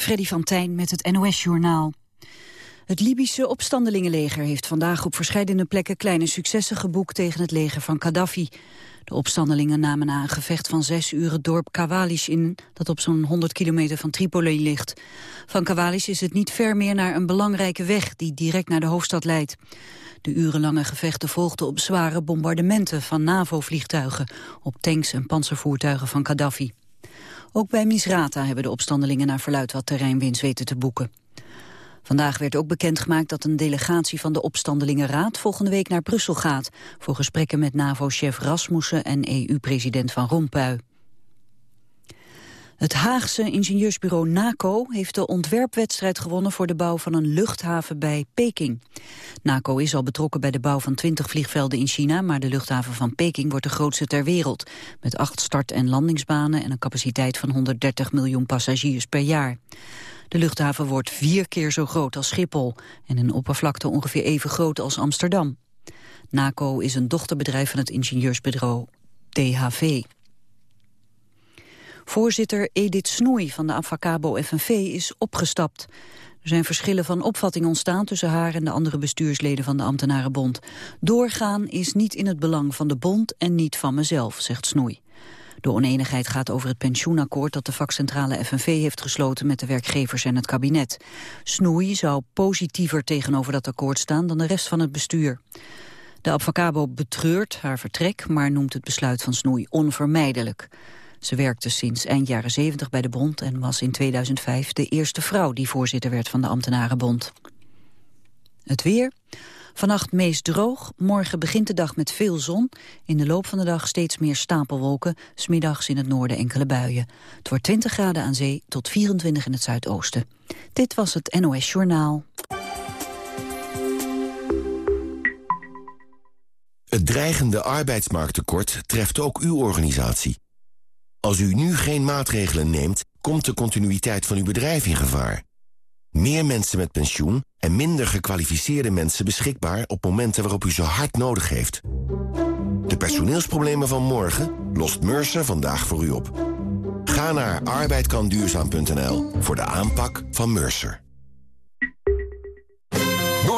Freddy van Tijn met het NOS-journaal. Het Libische opstandelingenleger heeft vandaag op verschillende plekken kleine successen geboekt tegen het leger van Gaddafi. De opstandelingen namen na een gevecht van zes uur het dorp Kawalis in, dat op zo'n 100 kilometer van Tripoli ligt. Van Kawalis is het niet ver meer naar een belangrijke weg die direct naar de hoofdstad leidt. De urenlange gevechten volgden op zware bombardementen van NAVO-vliegtuigen op tanks en panzervoertuigen van Gaddafi. Ook bij Misrata hebben de opstandelingen naar verluid wat terreinwinst weten te boeken. Vandaag werd ook bekendgemaakt dat een delegatie van de Opstandelingenraad volgende week naar Brussel gaat voor gesprekken met NAVO-chef Rasmussen en EU-president Van Rompuy. Het Haagse ingenieursbureau NACO heeft de ontwerpwedstrijd gewonnen voor de bouw van een luchthaven bij Peking. NACO is al betrokken bij de bouw van 20 vliegvelden in China, maar de luchthaven van Peking wordt de grootste ter wereld. Met acht start- en landingsbanen en een capaciteit van 130 miljoen passagiers per jaar. De luchthaven wordt vier keer zo groot als Schiphol en een oppervlakte ongeveer even groot als Amsterdam. NACO is een dochterbedrijf van het ingenieursbureau DHV. Voorzitter Edith Snoei van de Avacabo FNV is opgestapt. Er zijn verschillen van opvatting ontstaan tussen haar en de andere bestuursleden van de ambtenarenbond. Doorgaan is niet in het belang van de bond en niet van mezelf, zegt Snoei. De oneenigheid gaat over het pensioenakkoord dat de vakcentrale FNV heeft gesloten met de werkgevers en het kabinet. Snoei zou positiever tegenover dat akkoord staan dan de rest van het bestuur. De Avacabo betreurt haar vertrek, maar noemt het besluit van Snoei onvermijdelijk. Ze werkte sinds eind jaren 70 bij de bond en was in 2005 de eerste vrouw die voorzitter werd van de ambtenarenbond. Het weer. Vannacht meest droog, morgen begint de dag met veel zon. In de loop van de dag steeds meer stapelwolken, smiddags in het noorden enkele buien. Het wordt 20 graden aan zee tot 24 in het zuidoosten. Dit was het NOS Journaal. Het dreigende arbeidsmarkttekort treft ook uw organisatie. Als u nu geen maatregelen neemt, komt de continuïteit van uw bedrijf in gevaar. Meer mensen met pensioen en minder gekwalificeerde mensen beschikbaar op momenten waarop u ze hard nodig heeft. De personeelsproblemen van morgen lost Mercer vandaag voor u op. Ga naar arbeidkanduurzaam.nl voor de aanpak van Mercer.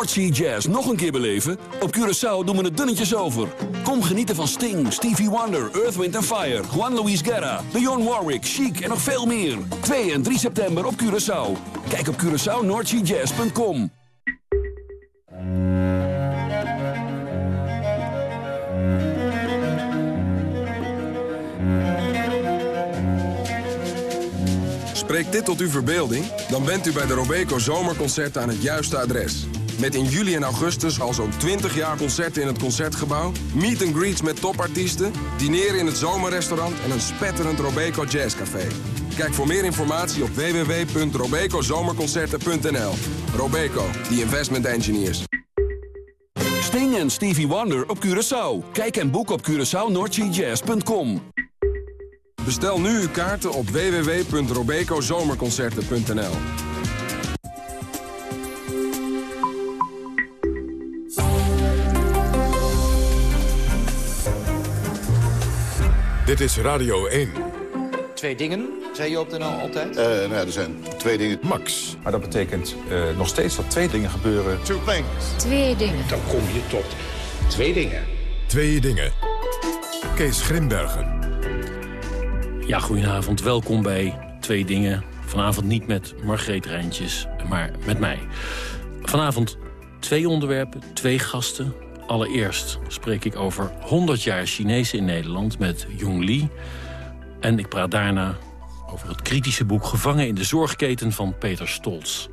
Noordsea Jazz nog een keer beleven? Op Curaçao doen we het dunnetjes over. Kom genieten van Sting, Stevie Wonder, Earth, Wind Fire... Juan Luis Guerra, Dionne Warwick, Chic en nog veel meer. 2 en 3 september op Curaçao. Kijk op CuraçaoNoordseaJazz.com. Spreekt dit tot uw verbeelding? Dan bent u bij de Robeco Zomerconcerten aan het juiste adres. Met in juli en augustus al zo'n 20 jaar concerten in het Concertgebouw... meet and greets met topartiesten, dineren in het zomerrestaurant... en een spetterend Robeco Jazzcafé. Kijk voor meer informatie op www.robecozomerconcerten.nl. Robeco, the investment engineers. Sting en Stevie Wonder op Curaçao. Kijk en boek op CuraçaoNoordseaJazz.com. Bestel nu uw kaarten op www.robecozomerconcerten.nl. Dit is Radio 1. Twee dingen, zei je op de NL altijd? Uh, nou ja, er zijn twee dingen. Max. Maar dat betekent uh, nog steeds dat twee dingen gebeuren. Two things. Twee dingen. Dan kom je tot twee dingen. Twee dingen. Kees Grimbergen. Ja, goedenavond. Welkom bij Twee Dingen. Vanavond niet met Margreet Rijntjes, maar met mij. Vanavond twee onderwerpen, twee gasten. Allereerst spreek ik over 100 jaar Chinezen in Nederland met Jong Li. En ik praat daarna over het kritische boek Gevangen in de zorgketen van Peter Stolz.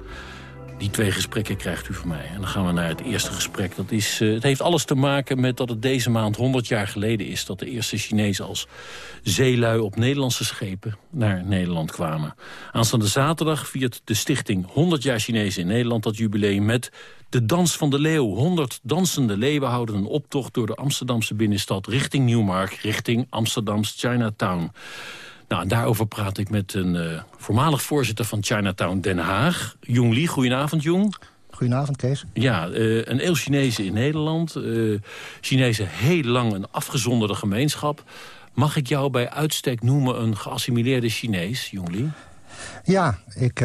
Die twee gesprekken krijgt u van mij. En dan gaan we naar het eerste gesprek. Dat is, uh, het heeft alles te maken met dat het deze maand 100 jaar geleden is... dat de eerste Chinezen als zeelui op Nederlandse schepen naar Nederland kwamen. Aanstaande zaterdag viert de stichting 100 jaar Chinezen in Nederland... dat jubileum met de Dans van de Leeuw. 100 dansende leeuwen houden een optocht door de Amsterdamse binnenstad... richting Nieuwmarkt, richting Amsterdams Chinatown. Nou, en daarover praat ik met een uh, voormalig voorzitter van Chinatown Den Haag. Jong Li, goedenavond Jong. Goedenavond, Kees. Ja, uh, een eeuw Chinezen in Nederland. Uh, Chinezen heel lang een afgezonderde gemeenschap. Mag ik jou bij uitstek noemen een geassimileerde Chinees, Jong Li? Ja, ik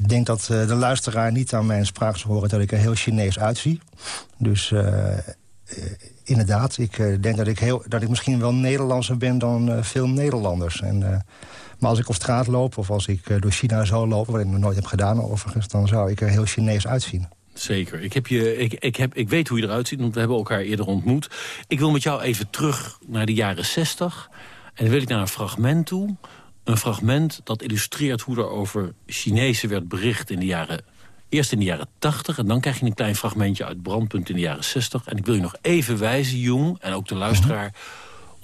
uh, denk dat uh, de luisteraar niet aan mijn spraak zal horen... dat ik er heel Chinees uitzie. Dus uh, inderdaad, ik denk dat ik, heel, dat ik misschien wel Nederlandser ben dan veel Nederlanders. En, maar als ik op straat loop of als ik door China zou lopen... wat ik nog nooit heb gedaan overigens... dan zou ik er heel Chinees uitzien. Zeker. Ik, heb je, ik, ik, heb, ik weet hoe je eruit ziet, want we hebben elkaar eerder ontmoet. Ik wil met jou even terug naar de jaren 60. En dan wil ik naar een fragment toe. Een fragment dat illustreert hoe er over Chinezen werd bericht in de jaren... Eerst in de jaren 80 en dan krijg je een klein fragmentje uit Brandpunt in de jaren 60. En ik wil je nog even wijzen, Jong, en ook de luisteraar...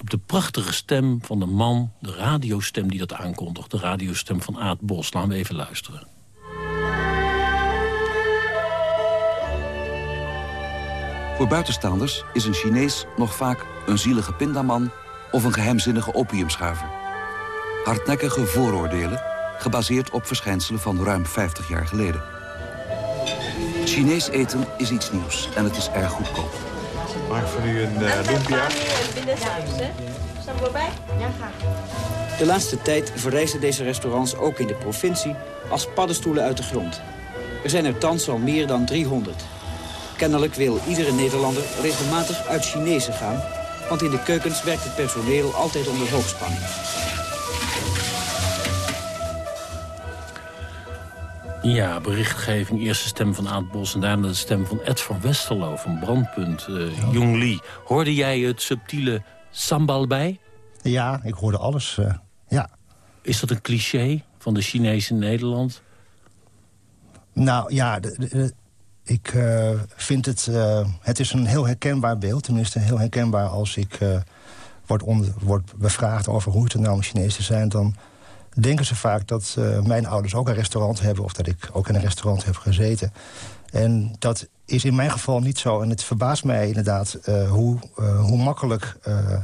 op de prachtige stem van de man, de radiostem die dat aankondigt. De radiostem van Aad Bos. Laten we even luisteren. Voor buitenstaanders is een Chinees nog vaak een zielige pindaman of een geheimzinnige opiumschuiver. Hardnekkige vooroordelen, gebaseerd op verschijnselen van ruim 50 jaar geleden. Chinees eten is iets nieuws en het is erg goedkoop. Maak voor u een uh, lumpia? Staan we bij? Ja, graag. De laatste tijd verrijzen deze restaurants ook in de provincie als paddenstoelen uit de grond. Er zijn er thans al meer dan 300. Kennelijk wil iedere Nederlander regelmatig uit Chinezen gaan... want in de keukens werkt het personeel altijd onder hoogspanning. Ja, berichtgeving. Eerste stem van Aad Bos en daarna de stem van Ed van Westerlo van Brandpunt. Uh, Jong Lee, hoorde jij het subtiele sambal bij? Ja, ik hoorde alles, uh, ja. Is dat een cliché van de Chinezen in Nederland? Nou ja, de, ik uh, vind het... Het is een heel herkenbaar beeld. Tenminste, heel herkenbaar als ik word, onder, word bevraagd over hoe het er nou om Chinees te zijn... dan denken ze vaak dat mijn ouders ook een restaurant hebben... of dat ik ook in een restaurant heb gezeten. En dat is in mijn geval niet zo. En het verbaast mij inderdaad hoe, hoe makkelijk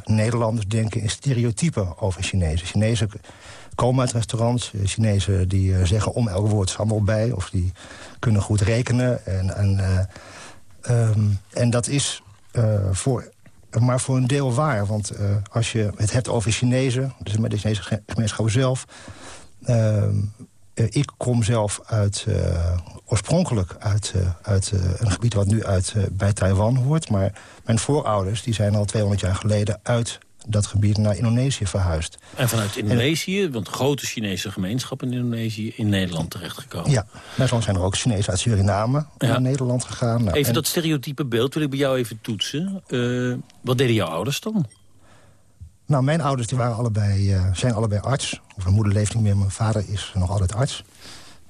Nederlanders denken... in stereotypen over Chinezen. Chinezen komen uit restaurants. Chinezen die zeggen om elk woord sambal bij... of die kunnen goed rekenen. En, en, um, en dat is voor, maar voor een deel waar. Want uh, als je het hebt over Chinezen, dus met de Chinese gemeenschap zelf... Ehm, ik kom zelf uit, oorspronkelijk uit, uit een gebied wat nu uit, bij Taiwan hoort. Maar mijn voorouders die zijn al 200 jaar geleden uit dat gebied naar Indonesië verhuisd. En vanuit Indonesië, want grote Chinese gemeenschap in Indonesië... in Nederland terechtgekomen. Ja, maar zo zijn er ook Chinezen uit Suriname naar Nederland gegaan. Nou, even dat stereotype beeld wil ik bij jou even toetsen. Uh, wat deden jouw ouders dan? Nou, mijn ouders die waren allebei, uh, zijn allebei arts. Of mijn moeder leeft niet meer, mijn vader is nog altijd arts.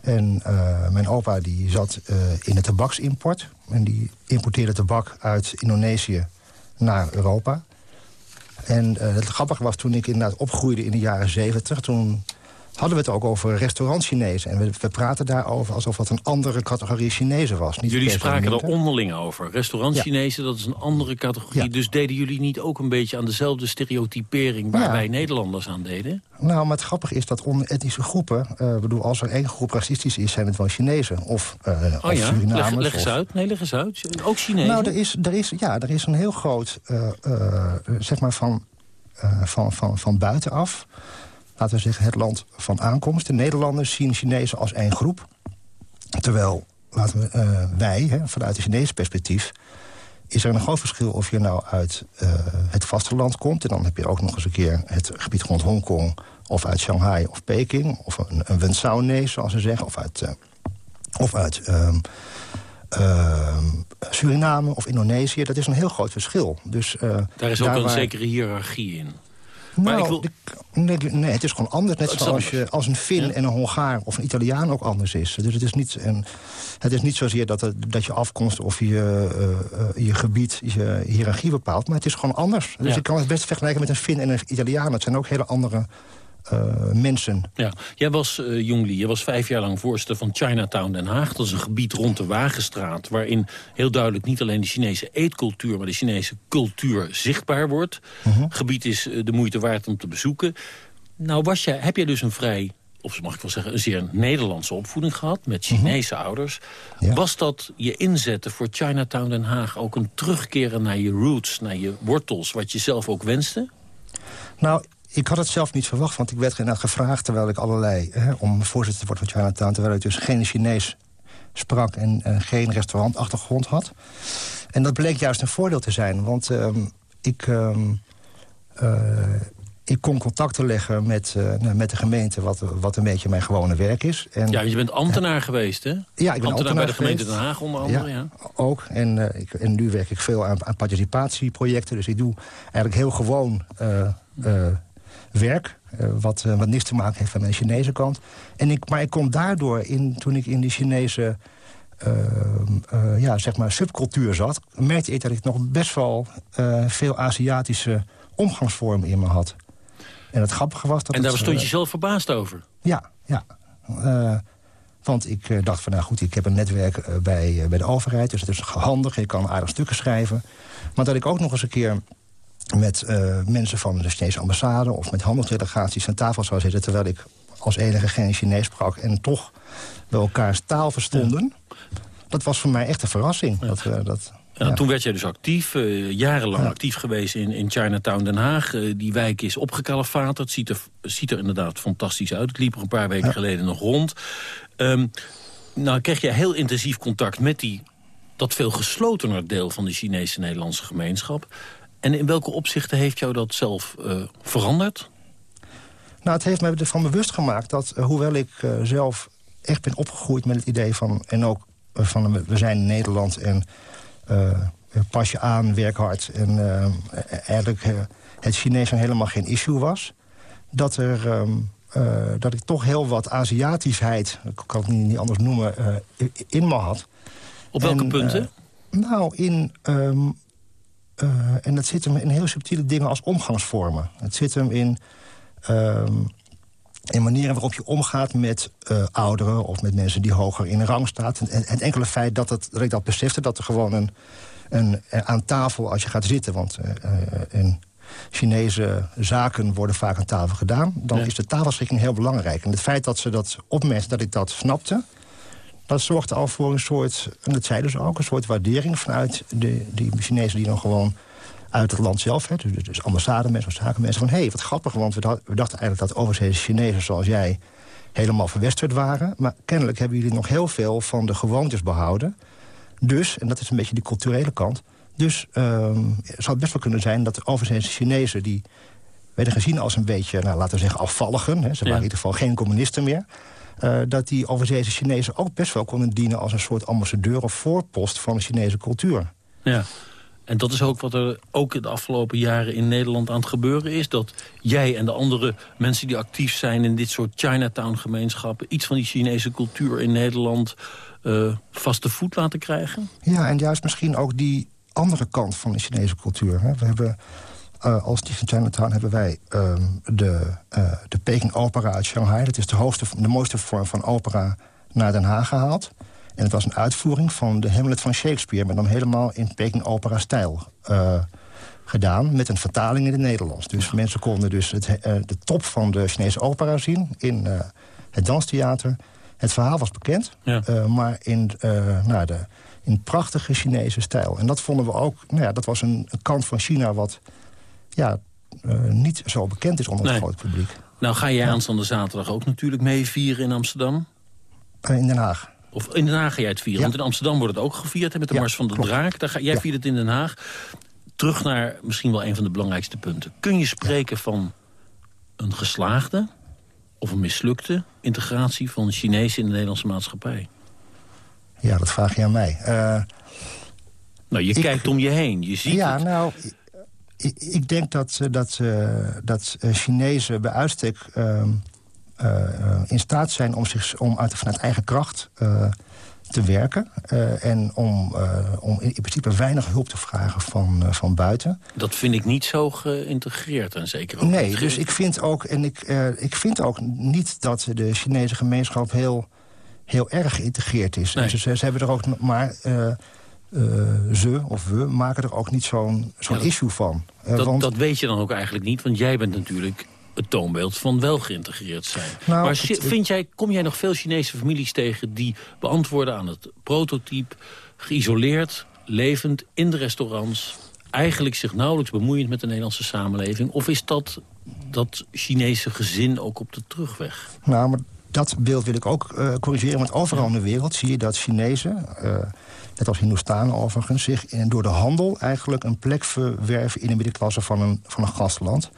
En uh, mijn opa die zat in de tabaksimport. En die importeerde tabak uit Indonesië naar Europa. En uh, het grappige was toen ik inderdaad opgroeide in de jaren zeventig... toen hadden we het ook over restaurant Chinezen. En we, we praten daarover alsof dat een andere categorie Chinezen was. Niet jullie spraken er onderling over. Restaurant Chinezen, dat is een andere categorie. Dus deden jullie niet ook een beetje aan dezelfde stereotypering... waar wij Nederlanders aan deden? Nou, maar het grappige is dat onder etnische groepen... Uh, bedoel, als er één groep racistisch is, zijn het wel Chinezen. Of, uh, oh of ja? Surinamers. Leg, leg eens of... uit. Nee, leg eens uit. Ook Chinezen? Nou, er is, er is, ja, er is een heel groot... Uh, zeg maar van, van, van, van buitenaf laten we zeggen, het land van aankomst. De Nederlanders zien Chinezen als één groep. Terwijl laten we, uh, wij, hè, vanuit het Chinese perspectief... is er een groot verschil of je nou uit uh, het vasteland komt... en dan heb je ook nog eens een keer het gebied rond Hongkong... of uit Shanghai of Peking, of een, een Wensaunees, zoals ze zeggen... of uit, uh, of uit um, Suriname of Indonesië. Dat is een heel groot verschil. Dus, daar is ook daar een waar... zekere hiërarchie in. Maar nou, ik wil... nee, nee, het is gewoon anders. Net zoals je, als een Fin ja? en een Hongaar of een Italiaan ook anders is. Dus het is niet, en, het is niet zozeer dat, het, dat je afkomst of je, uh, je gebied, je hiërarchie bepaalt. Maar het is gewoon anders. Dus ja. ik kan het best vergelijken met een Fin en een Italiaan. Het zijn ook hele andere mensen. Ja, jij was, uh, Jongli, je was vijf jaar lang voorzitter van Chinatown Den Haag. Dat is een gebied rond de Wagenstraat... waarin heel duidelijk niet alleen de Chinese eetcultuur... maar de Chinese cultuur zichtbaar wordt. Het uh -huh. gebied is uh, de moeite waard om te bezoeken. Nou, was jij, heb jij dus een vrij of mag ik wel zeggen, een zeer Nederlandse opvoeding gehad... met Chinese uh -huh. ouders. Ja. Was dat je inzetten voor Chinatown Den Haag... ook een terugkeren naar je roots, naar je wortels... wat je zelf ook wenste? Nou, ik had het zelf niet verwacht, want ik werd inderdaad gevraagd... terwijl ik allerlei, hè, om voorzitter te worden van Chinatown... terwijl ik dus geen Chinees sprak en uh, geen restaurantachtergrond had. En dat bleek juist een voordeel te zijn, want ehm, ik... Um, ik kon contacten leggen met, uh, met de gemeente, wat, wat een beetje mijn gewone werk is. En, ja, je bent ambtenaar geweest, hè? Ja, ik ben ambtenaar, ambtenaar bij de gemeente Den Haag onder andere. Ja, ook. En, uh, ik, en nu werk ik veel aan, aan, participatieprojecten. Dus ik doe eigenlijk heel gewoon werk. wat, wat niks te maken heeft met mijn Chinese kant. En ik, maar ik kon daardoor, in, toen ik in die Chinese ja, zeg maar subcultuur zat... merkte ik dat ik nog best wel veel Aziatische omgangsvormen in me had. En het grappige was dat... En daar stond je zelf verbaasd over? Ja, ja. Want ik dacht van, nou goed, ik heb een netwerk bij, bij de overheid... dus het is handig, ik kan aardig stukken schrijven. Maar dat ik ook nog eens een keer met mensen van de Chinese ambassade... of met handelsdelegaties aan tafel zou zitten... terwijl ik als enige geen Chinees sprak... en toch bij elkaars taal verstonden... Dat was voor mij echt een verrassing. Ja. Dat, dat, ja. Toen werd jij dus actief, uh, jarenlang actief geweest in, in Chinatown Den Haag. Uh, die wijk is opgekalefaterd, ziet er, ziet er inderdaad fantastisch uit. Ik liep er een paar weken geleden nog rond. Um, nou kreeg je heel intensief contact met die, dat veel geslotener deel van de Chinese-Nederlandse gemeenschap. En in welke opzichten heeft jou dat zelf uh, veranderd? Nou, het heeft mij ervan bewust gemaakt dat, hoewel ik zelf echt ben opgegroeid met het idee van... en ook van we zijn in Nederland en pas je aan, werk hard. En uh, eigenlijk het Chinees helemaal geen issue was. Dat, er, um, dat ik toch heel wat Aziatischheid, ik kan het niet, niet anders noemen, in me had. Op welke en, punten? nou, in... Um, en dat zit hem in heel subtiele dingen als omgangsvormen. Het zit hem in... Um, in manieren waarop je omgaat met uh, ouderen... of met mensen die hoger in rang staan. En het enkele feit dat, het, dat ik dat besefte... dat er gewoon een, een, eh, aan tafel, als je gaat zitten... want in Chinese zaken worden vaak aan tafel gedaan... dan is de tafelschikking heel belangrijk. En het feit dat ze dat opmerkten, dat ik dat snapte... dat zorgde al voor een soort, en dat zeiden ze ook... een soort waardering vanuit de, die Chinezen die dan gewoon uit het land zelf. Hè, dus, dus ambassademensen of zakenmensen. Van hé, hey, wat grappig, want we, we dachten eigenlijk dat overzeese Chinezen zoals jij helemaal verwesterd waren. Maar kennelijk hebben jullie nog heel veel van de gewoontes behouden. Dus, en dat is een beetje die culturele kant... dus um, zou het best wel kunnen zijn dat de overzeese Chinezen... die werden gezien als een beetje, nou, laten we zeggen, afvalligen... Hè, ze waren in ieder geval geen communisten meer... Uh, dat die overzeese Chinezen ook best wel konden dienen... als een soort ambassadeur of voorpost van de Chinese cultuur. Ja. En dat is ook wat er ook de afgelopen jaren in Nederland aan het gebeuren is. Dat jij en de andere mensen die actief zijn in dit soort Chinatown-gemeenschappen... iets van die Chinese cultuur in Nederland uh, vaste voet laten krijgen? Ja, en juist misschien ook die andere kant van de Chinese cultuur. Hè. We hebben... Uh, als Stichting Chinatown hebben wij uh, de, uh, de Peking Opera uit Shanghai. Dat is de, hoogste, de mooiste vorm van opera naar Den Haag gehaald. En het was een uitvoering van de Hamlet van Shakespeare... maar dan helemaal in Peking-opera-stijl uh, gedaan... met een vertaling in het Nederlands. Dus mensen konden dus het, de top van de Chinese opera zien... in het danstheater. Het verhaal was bekend, ja. maar in, nou, de, in prachtige Chinese stijl. En dat vonden we ook... Nou ja, dat was een, een kant van China wat ja, niet zo bekend is onder het grote publiek. Nou ga jij aanstaande zaterdag ook natuurlijk mee vieren in Amsterdam? in Den Haag. Of in Den Haag ga jij het vieren. Want in Amsterdam wordt het ook gevierd met de Mars van de Draak. Daar ga, jij viert het in Den Haag. Terug naar misschien wel een van de belangrijkste punten. Kun je spreken van een geslaagde of een mislukte integratie van Chinezen in de Nederlandse maatschappij? Ja, dat vraag je aan mij. Uh, nou, je kijkt om je heen, je ziet ja, het. nou, ik, ik denk dat, dat, dat Chinezen bij uitstek... Uh, uh, in staat zijn om, zich, om uit, vanuit eigen kracht te werken. Uh, en om, om in, principe weinig hulp te vragen van, van buiten. Dat vind ik niet zo geïntegreerd en zeker ook Nee, dus ik vind ook, en ik, ik vind ook niet dat de Chinese gemeenschap heel, heel erg geïntegreerd is. Nee. Ze, ze, hebben er ook maar... ze of we maken er ook niet zo'n zo'n ja, issue van. dat, want... dat weet je dan ook eigenlijk niet, want jij bent natuurlijk het toonbeeld van wel geïntegreerd zijn. Nou, maar vind jij, kom jij nog veel Chinese families tegen... die beantwoorden aan het prototype, geïsoleerd, levend, in de restaurants... eigenlijk zich nauwelijks bemoeiend met de Nederlandse samenleving? Of is dat dat Chinese gezin ook op de terugweg. Nou, maar dat beeld wil ik ook uh, corrigeren. Want overal in de wereld zie je dat Chinezen... Uh, net als Hindoestanen overigens... zich in, door de handel eigenlijk een plek verwerven... in de middenklasse van een, van een gastland.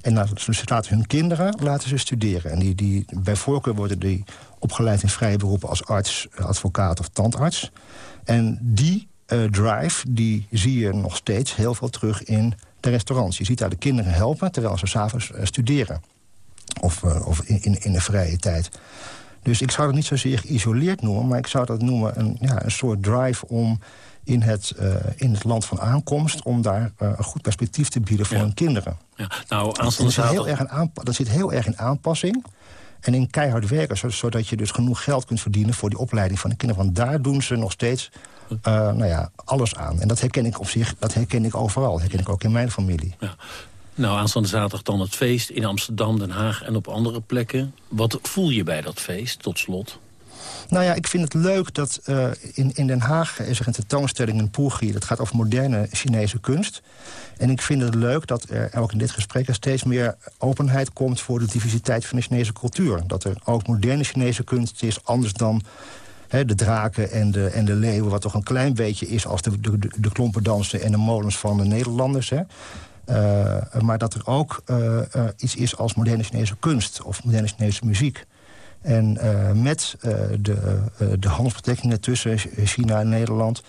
En nou, ze laten hun kinderen laten ze studeren. En die, die, bij voorkeur worden die opgeleid in vrije beroepen... als arts, advocaat of tandarts. En die uh, drive die zie je nog steeds heel veel terug in de restaurants. Je ziet daar de kinderen helpen terwijl ze s'avonds studeren. Of, uh, of in, in, in, de vrije tijd. Dus ik zou dat niet zozeer geïsoleerd noemen... maar ik zou dat noemen een, ja, een soort drive om in het, uh, in het land van aankomst... om daar uh, een goed perspectief te bieden voor ja. hun kinderen. Ja. Nou, dat, zit heel erg dat zit heel erg in aanpassing en in keihard werken... zodat je dus genoeg geld kunt verdienen voor die opleiding van de kinderen. Want daar doen ze nog steeds uh, nou ja, alles aan. En dat herken ik op zich, dat herken ik overal. Dat herken ik ook in mijn familie. Ja. Nou, aanstaande zaterdag dan het feest in Amsterdam, Den Haag en op andere plekken. Wat voel je bij dat feest, tot slot? Nou ja, ik vind het leuk dat uh, in, in Den Haag is er een tentoonstelling in Poelgier. Dat gaat over moderne Chinese kunst. En ik vind het leuk dat er ook in dit gesprek er steeds meer openheid komt... voor de diversiteit van de Chinese cultuur. Dat er ook moderne Chinese kunst is, anders dan He, de draken en de, en de leeuwen, wat toch een klein beetje is... als de, de, klompendansen en de molens van de Nederlanders. Hè. Uh, maar dat er ook uh, uh, iets is als moderne Chinese kunst of moderne Chinese muziek. En met de, de handelsbetrekkingen tussen China en Nederland...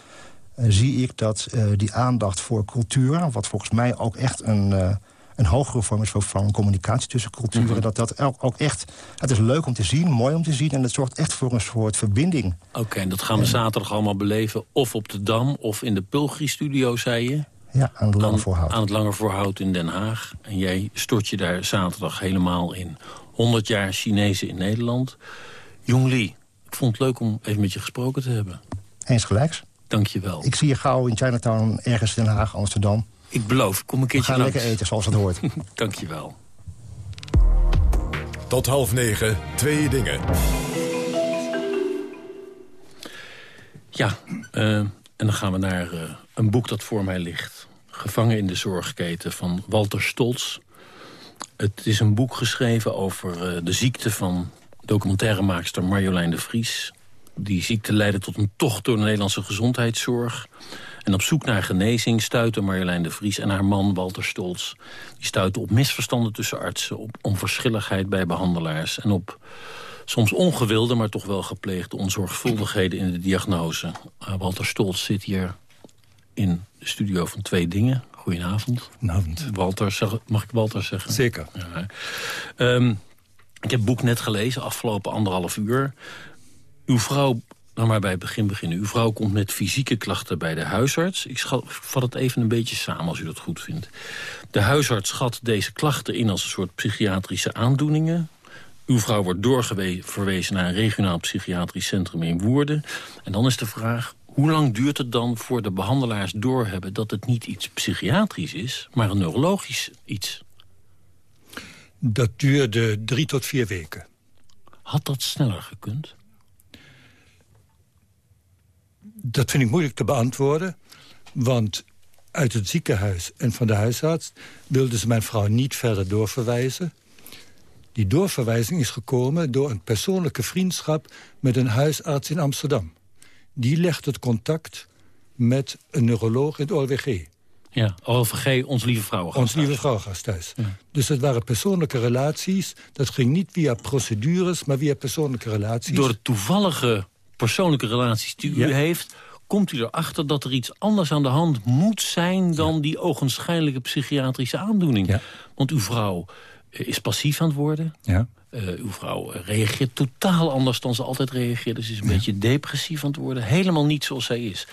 zie ik dat die aandacht voor cultuur... wat volgens mij ook echt een een hogere vorm is van communicatie tussen culturen. Mm -hmm. Dat dat ook echt... Het is leuk om te zien, mooi om te zien... en het zorgt echt voor een soort verbinding. Oké, okay, en dat gaan we zaterdag allemaal beleven... of op de Dam of in de Pulgri-studio, zei je? Ja, aan het Lange Voorhout. Aan het Lange Voorhout in Den Haag. En jij stort je daar zaterdag helemaal in. 100 jaar Chinezen in Nederland. Jong Lee, ik vond het leuk om even met je gesproken te hebben. Eens gelijks. Dank je wel. Ik zie je gauw in Chinatown, ergens in Den Haag, Amsterdam. Ik beloof, kom een keertje We gaan langs. lekker eten, zoals het hoort. Dank je wel. Tot half negen, twee dingen. Ja, uh, en dan gaan we naar uh, een boek dat voor mij ligt. Gevangen in de zorgketen van Walter Stolz. Het is een boek geschreven over uh, de ziekte van documentairemaakster Marjolein de Vries. Die ziekte leidde tot een tocht door de Nederlandse gezondheidszorg. En op zoek naar genezing stuiten Marjolein de Vries en haar man Walter Stolz. Die stuiten op misverstanden tussen artsen, op onverschilligheid bij behandelaars... en op soms ongewilde, maar toch wel gepleegde onzorgvuldigheden in de diagnose. Uh, Walter Stolz zit hier in de studio van Twee Dingen. Goedenavond. Goedenavond. Walter, zeg, mag ik Walter zeggen? Zeker. Ja. Um, ik heb het boek net gelezen, afgelopen anderhalf uur. Uw vrouw nou maar bij het begin beginnen. Uw vrouw komt met fysieke klachten bij de huisarts. Ik schat, vat het even een beetje samen als u dat goed vindt. De huisarts schat deze klachten in als een soort psychiatrische aandoeningen. Uw vrouw wordt doorverwezen naar een regionaal psychiatrisch centrum in Woerden. En dan is de vraag, hoe lang duurt het dan voor de behandelaars doorhebben... dat het niet iets psychiatrisch is, maar een neurologisch iets? Dat duurde drie tot vier weken. Had dat sneller gekund? Dat vind ik moeilijk te beantwoorden. Want uit het ziekenhuis en van de huisarts... wilden ze mijn vrouw niet verder doorverwijzen. Die doorverwijzing is gekomen door een persoonlijke vriendschap... met een huisarts in Amsterdam. Die legt het contact met een neuroloog in het OLWG. Ja, OLVG, Ons Lieve Vrouw. Ons Lieve Vrouw thuis. Ja. Dus het waren persoonlijke relaties. Dat ging niet via procedures, maar via persoonlijke relaties. Door de toevallige persoonlijke relaties die u heeft... komt u erachter dat er iets anders aan de hand moet zijn... dan ja. die ogenschijnlijke psychiatrische aandoening. Want uw vrouw is passief aan het worden. Ja. Uh, uw vrouw reageert totaal anders dan ze altijd reageerde. Ze is een beetje depressief aan het worden. Helemaal niet zoals zij is.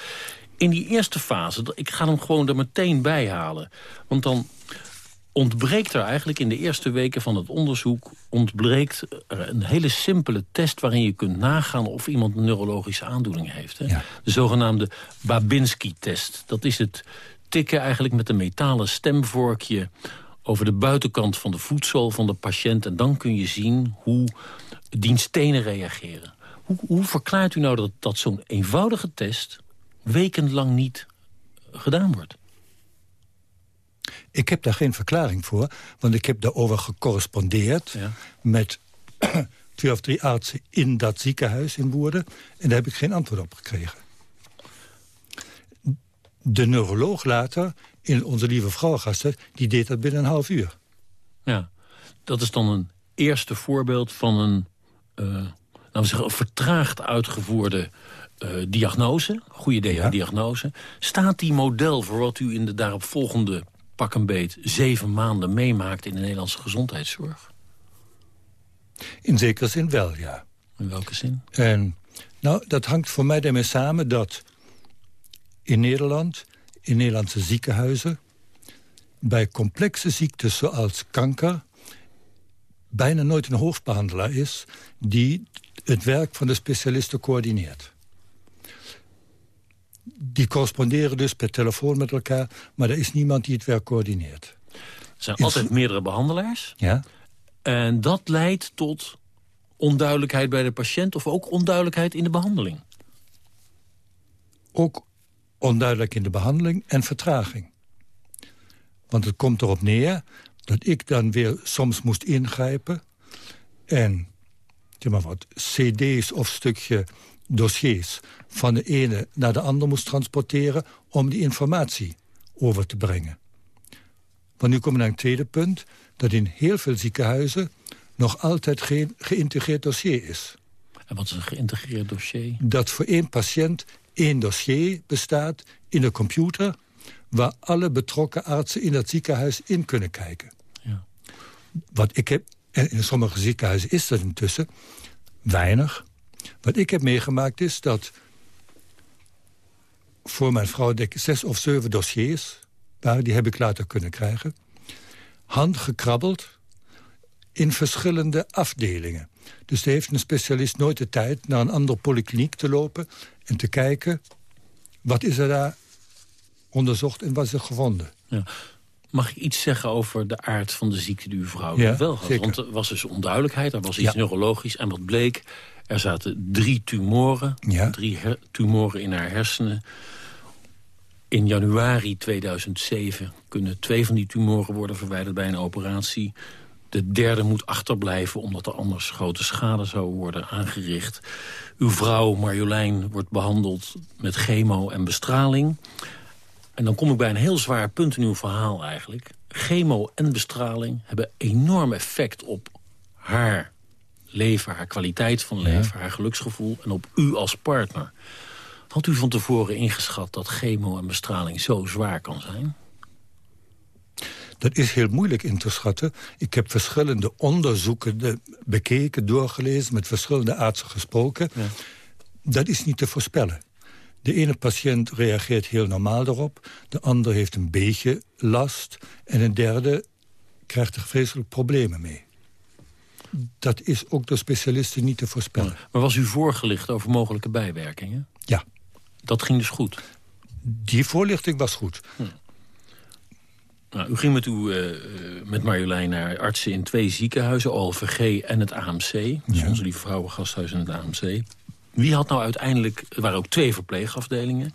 In die eerste fase, ik ga hem gewoon er meteen bij halen. Want dan ontbreekt er eigenlijk in de eerste weken van het onderzoek... ontbreekt er een hele simpele test waarin je kunt nagaan... of iemand een neurologische aandoening heeft. Hè? Ja. De zogenaamde Babinski-test. Dat is het tikken eigenlijk met een metalen stemvorkje... over de buitenkant van de voetzool van de patiënt. En dan kun je zien hoe diens tenen reageren. Hoe, hoe verklaart u nou dat, dat zo'n eenvoudige test... wekenlang niet gedaan wordt? Ik heb daar geen verklaring voor, want ik heb daarover gecorrespondeerd... met twee of drie artsen in dat ziekenhuis in Woerden. En daar heb ik geen antwoord op gekregen. De neuroloog later, in Onze Lieve Vrouwengasten... die deed dat binnen een half uur. Ja, dat is dan een eerste voorbeeld van een... Uh, laten we zeggen, vertraagd uitgevoerde uh, diagnose. Goede diagnose. Staat die model voor wat u in de daaropvolgende pak een beet... zeven maanden meemaakt in de Nederlandse gezondheidszorg? In zekere zin wel, ja. In welke zin? En, nou, dat hangt voor mij daarmee samen dat in Nederland, in Nederlandse ziekenhuizen... bij complexe ziektes zoals kanker... bijna nooit een hoofdbehandelaar is... die het werk van de specialisten coördineert. Die corresponderen dus per telefoon met elkaar... maar er is niemand die het werk coördineert. Er zijn altijd meerdere behandelaars. Ja. En dat leidt tot onduidelijkheid bij de patiënt... of ook onduidelijkheid in de behandeling? Ook onduidelijk in de behandeling en vertraging. Want het komt erop neer dat ik dan weer soms moest ingrijpen... en zeg maar wat, cd's of stukje dossiers van de ene naar de ander moest transporteren... om die informatie over te brengen. Want nu komen we naar een tweede punt dat in heel veel ziekenhuizen nog altijd geen geïntegreerd dossier is. En wat is een geïntegreerd dossier? Dat voor één patiënt één dossier bestaat in de computer... waar alle betrokken artsen in dat ziekenhuis in kunnen kijken. Ja. Wat ik heb, en in sommige ziekenhuizen is dat intussen weinig. Wat ik heb meegemaakt is dat voor mijn vrouw zes of zeven dossiers waren. Die heb ik later kunnen krijgen handgekrabbeld in verschillende afdelingen. Dus heeft een specialist nooit de tijd naar een andere polykliniek te lopen... en te kijken, wat is er daar onderzocht en wat is er gevonden. Ja. Mag ik iets zeggen over de aard van de ziekte die uw vrouw ja, wel had? Want er was dus onduidelijkheid, er was iets neurologisch. En wat bleek, er zaten drie tumoren. Drie tumoren in haar hersenen. In januari 2007 kunnen twee van die tumoren worden verwijderd bij een operatie. De derde moet achterblijven omdat er anders grote schade zou worden aangericht. Uw vrouw Marjolein wordt behandeld met chemo en bestraling. En dan kom ik bij een heel zwaar punt in uw verhaal eigenlijk. Chemo en bestraling hebben enorm effect op haar leven, haar kwaliteit van leven, haar geluksgevoel en op u als partner. Had u van tevoren ingeschat dat chemo en bestraling zo zwaar kan zijn? Dat is heel moeilijk in te schatten. Ik heb verschillende onderzoeken bekeken, doorgelezen... met verschillende artsen gesproken. Ja. Dat is niet te voorspellen. De ene patiënt reageert heel normaal erop. De ander heeft een beetje last. En een derde krijgt er vreselijk problemen mee. Dat is ook door specialisten niet te voorspellen. Maar was u voorgelicht over mogelijke bijwerkingen? Ja. Dat ging dus goed? Die voorlichting was goed. Hm. Nou, u ging met, uh, met Marjolein naar artsen in twee ziekenhuizen... OLVG en het AMC. Dus onze lieve vrouwengasthuis en het AMC. Wie had nou uiteindelijk... Er waren ook twee verpleegafdelingen.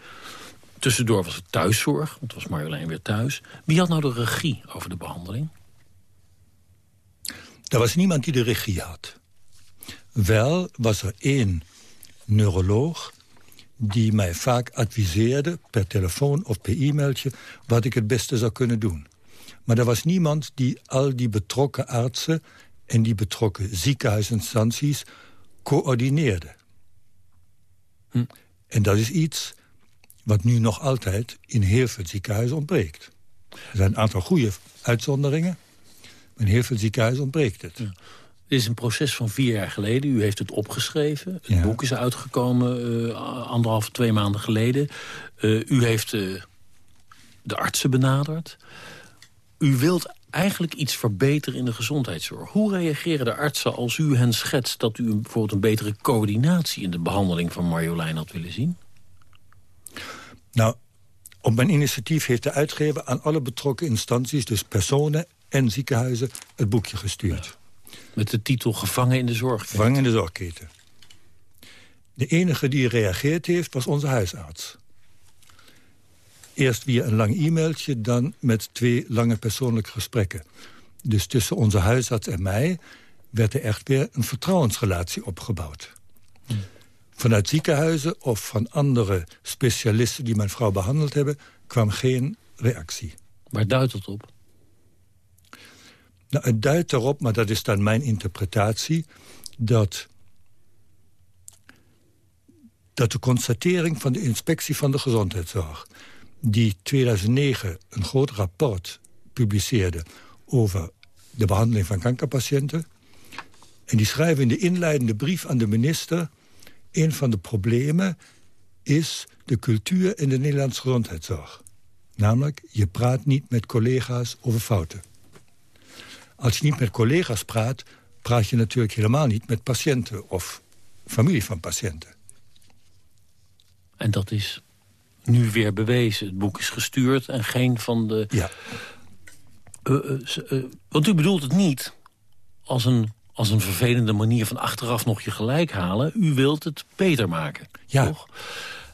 Tussendoor was het thuiszorg, want was Marjolein weer thuis. Wie had nou de regie over de behandeling? Er was niemand die de regie had. Wel was er één neuroloog die mij vaak adviseerde, per telefoon of per e-mailtje... wat ik het beste zou kunnen doen. Maar er was niemand die al die betrokken artsen... en die betrokken ziekenhuisinstanties coördineerde. Hm. En dat is iets wat nu nog altijd in heel veel ziekenhuizen ontbreekt. Er zijn een aantal goede uitzonderingen, maar in heel veel ziekenhuizen ontbreekt het. Dit is een proces van vier jaar geleden. U heeft het opgeschreven. Het boek is uitgekomen uh, anderhalf, twee maanden geleden. Uh, u heeft uh, de artsen benaderd. U wilt eigenlijk iets verbeteren in de gezondheidszorg. Hoe reageren de artsen als u hen schetst... dat u bijvoorbeeld een betere coördinatie in de behandeling van Marjolein had willen zien? Nou, op mijn initiatief heeft de uitgever aan alle betrokken instanties... dus personen en ziekenhuizen, het boekje gestuurd. Met de titel Gevangen in de zorgketen. Gevangen in de zorgketen. De enige die reageerd heeft was onze huisarts. Eerst via een lang e-mailtje, dan met twee lange persoonlijke gesprekken. Dus tussen onze huisarts en mij werd er echt weer een vertrouwensrelatie opgebouwd. Vanuit ziekenhuizen of van andere specialisten die mijn vrouw behandeld hebben... kwam geen reactie. Waar duidt het op? Nou, het duidt erop, maar dat is dan mijn interpretatie... dat, dat de constatering van de inspectie van de gezondheidszorg... die 2009 een groot rapport publiceerde over de behandeling van kankerpatiënten... en die schrijven in de inleidende brief aan de minister... een van de problemen is de cultuur in de Nederlandse gezondheidszorg. Namelijk, je praat niet met collega's over fouten. Als je niet met collega's praat, praat je natuurlijk helemaal niet met patiënten of familie van patiënten. En dat is nu weer bewezen. Het boek is gestuurd en geen van de... Ja. Uh, uh, want u bedoelt het niet als een, als een vervelende manier van achteraf nog je gelijk halen. U wilt het beter maken, ja. toch?